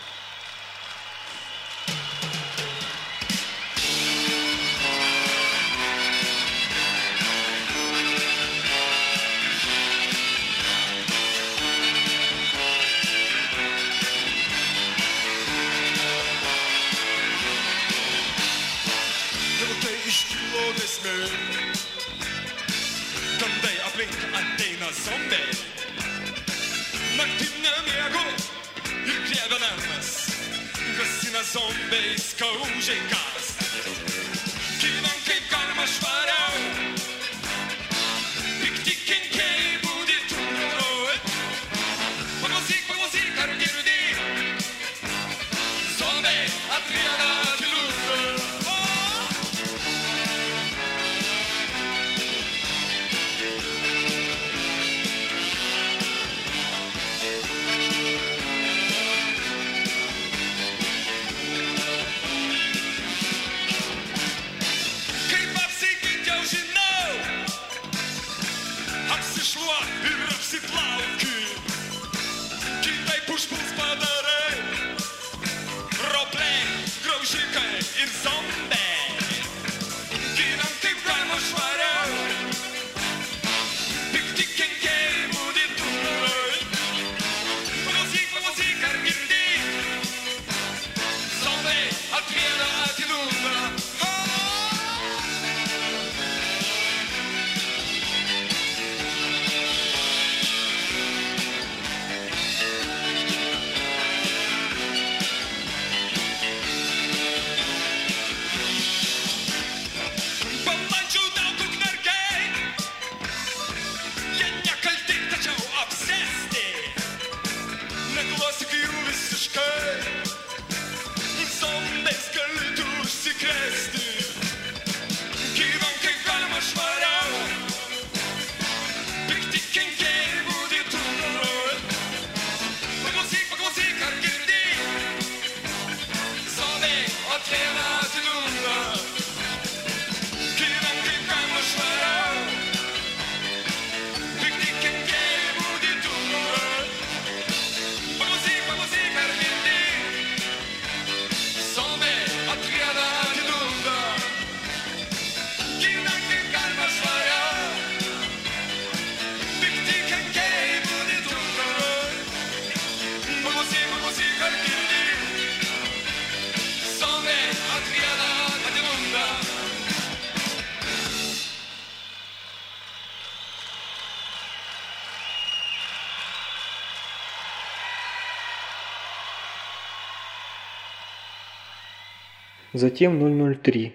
Затем 003,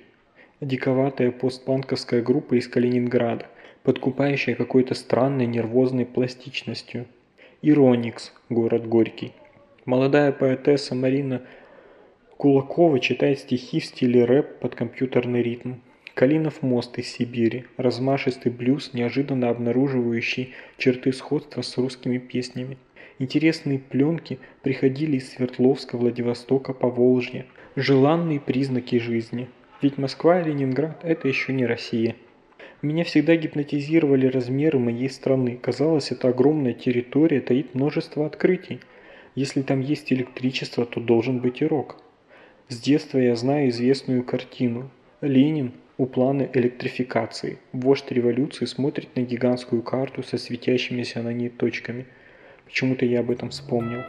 диковатая постпанковская группа из Калининграда, подкупающая какой-то странной нервозной пластичностью. Ироникс, город Горький. Молодая поэтесса Марина Кулакова читает стихи в стиле рэп под компьютерный ритм. Калинов мост из Сибири, размашистый блюз, неожиданно обнаруживающий черты сходства с русскими песнями. Интересные пленки приходили из Свердловска, Владивостока, Поволжья. Желанные признаки жизни. Ведь Москва и Ленинград – это еще не Россия. Меня всегда гипнотизировали размеры моей страны. Казалось, эта огромная территория таит множество открытий. Если там есть электричество, то должен быть и рок. С детства я знаю известную картину. Ленин у плана электрификации. Вождь революции смотрит на гигантскую карту со светящимися на ней точками. Почему-то я об этом вспомнил.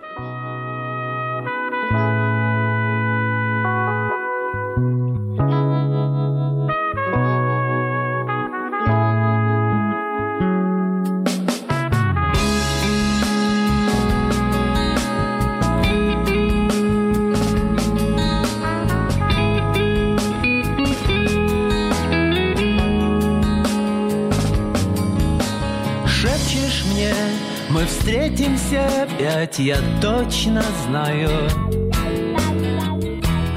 Опять, я точно знаю.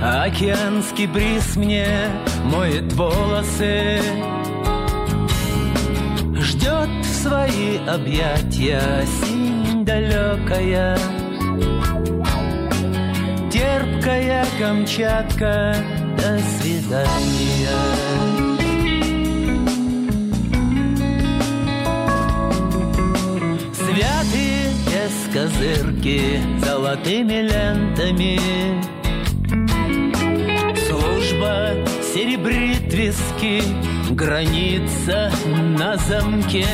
Океанский бриз мне моет волосы, Ждет в свои объятия синь далекая, Терпкая Камчатка, до свидания. Козырки золотыми лентами. Служба серебрит виски, граница на замке.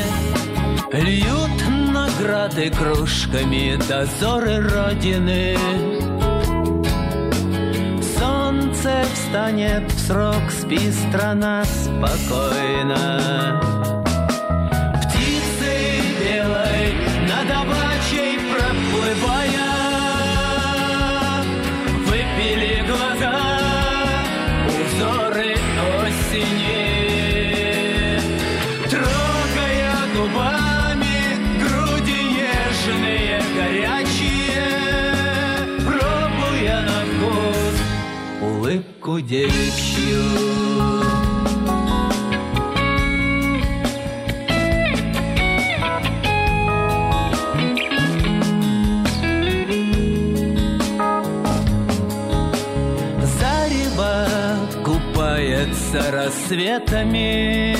Льют награды кружками дозоры Родины. Солнце встанет в срок, спи, страна, спокойно улыбку девичью купается рассветами.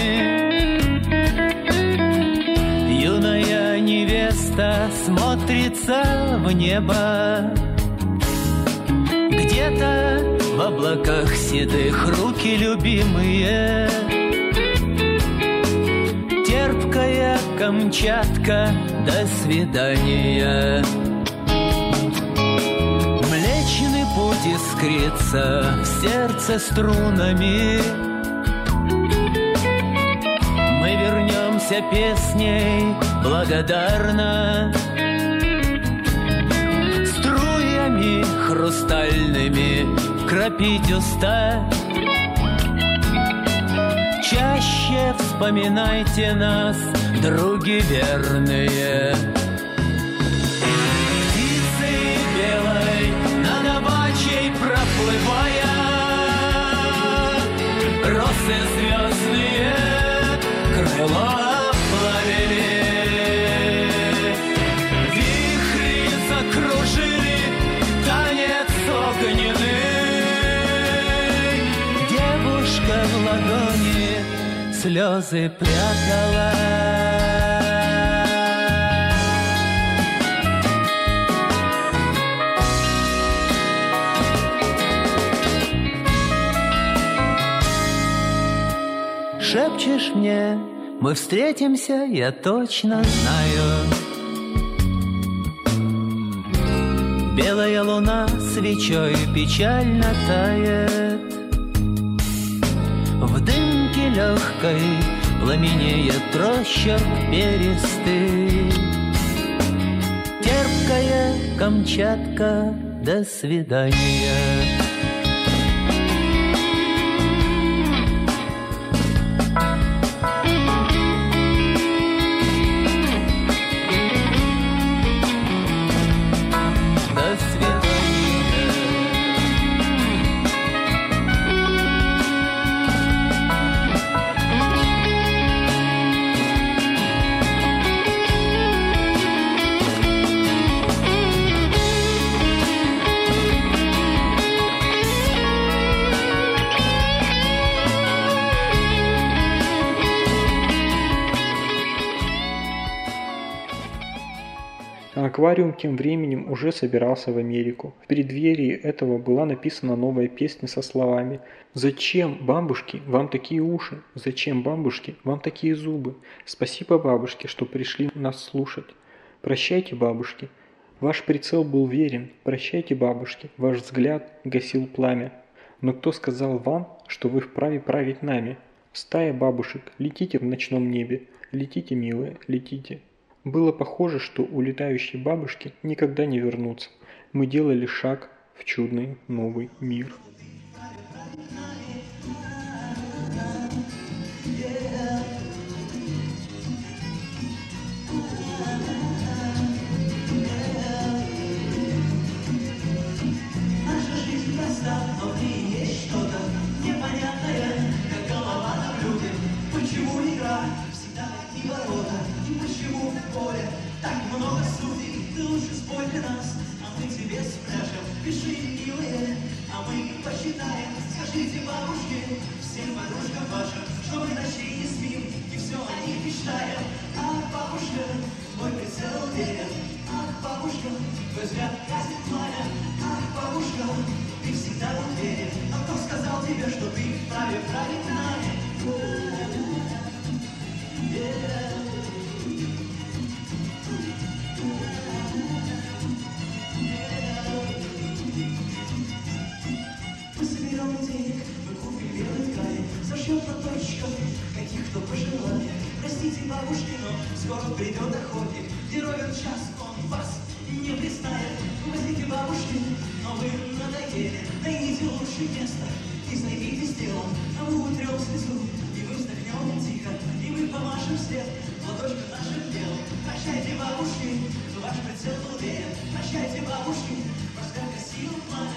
Юная невеста смотрится в небо. Где-то облаках седых руки любимые. Терпкая Камчатка, до свидания. Млечный путь искрится в сердце струнами. Мы вернемся песней благодарно. Струями хрустальными кропить уста Чаще вспоминайте нас, други верные. Птицы белой над обачей проплывая Росы звездные крыла плавили ладони слезы прятала Шепчешь мне, мы встретимся, я точно знаю. Белая луна свечой печально тает. В дымке легкой пламенеет росчерк перистый. Терпкая Камчатка, до свидания. Аквариум тем временем уже собирался в Америку. В преддверии этого была написана новая песня со словами «Зачем, бабушки, вам такие уши? Зачем, бабушки, вам такие зубы? Спасибо, бабушки, что пришли нас слушать. Прощайте, бабушки. Ваш прицел был верен. Прощайте, бабушки. Ваш взгляд гасил пламя. Но кто сказал вам, что вы вправе править нами? Стая бабушек, летите в ночном небе. Летите, милые, летите. Было похоже, что улетающие бабушки никогда не вернутся. Мы делали шаг в чудный новый мир. Нас, а мы тебе спряжем. Пиши, милые, а мы посчитаем. Скажите бабушке, всем подружкам вашим, что мы ночей не спим и все о них мечтаем. Ах, бабушка, мой прицел верен. Ах, бабушка, твой взгляд гасит пламя. Ах, бабушка, ты всегда был верен. А кто сказал тебе, что ты вправе править нами? Yeah. Ткань, зашьем платочков, каких кто пожелает. Простите, бабушки, но скоро придет охотник, где ровен час он вас не признает. Возьмите бабушки, но вы надоели, найдите лучшее место и займитесь делом, а мы утрем слезу, и мы вздохнем тихо, и мы помашем вслед платочком нашим делом. Прощайте, бабушки, ваш прицел был верен. Прощайте, бабушки, взгляд гасил пламя.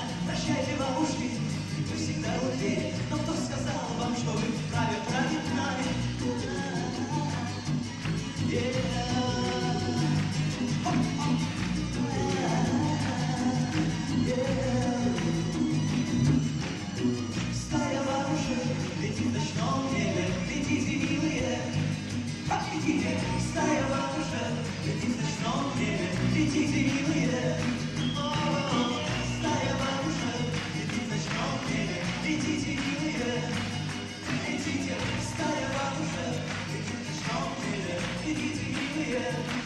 Всегда уверен. Но кто сказал вам, что вы вправе править нами? Небе, летите, милые, летите, милые, again.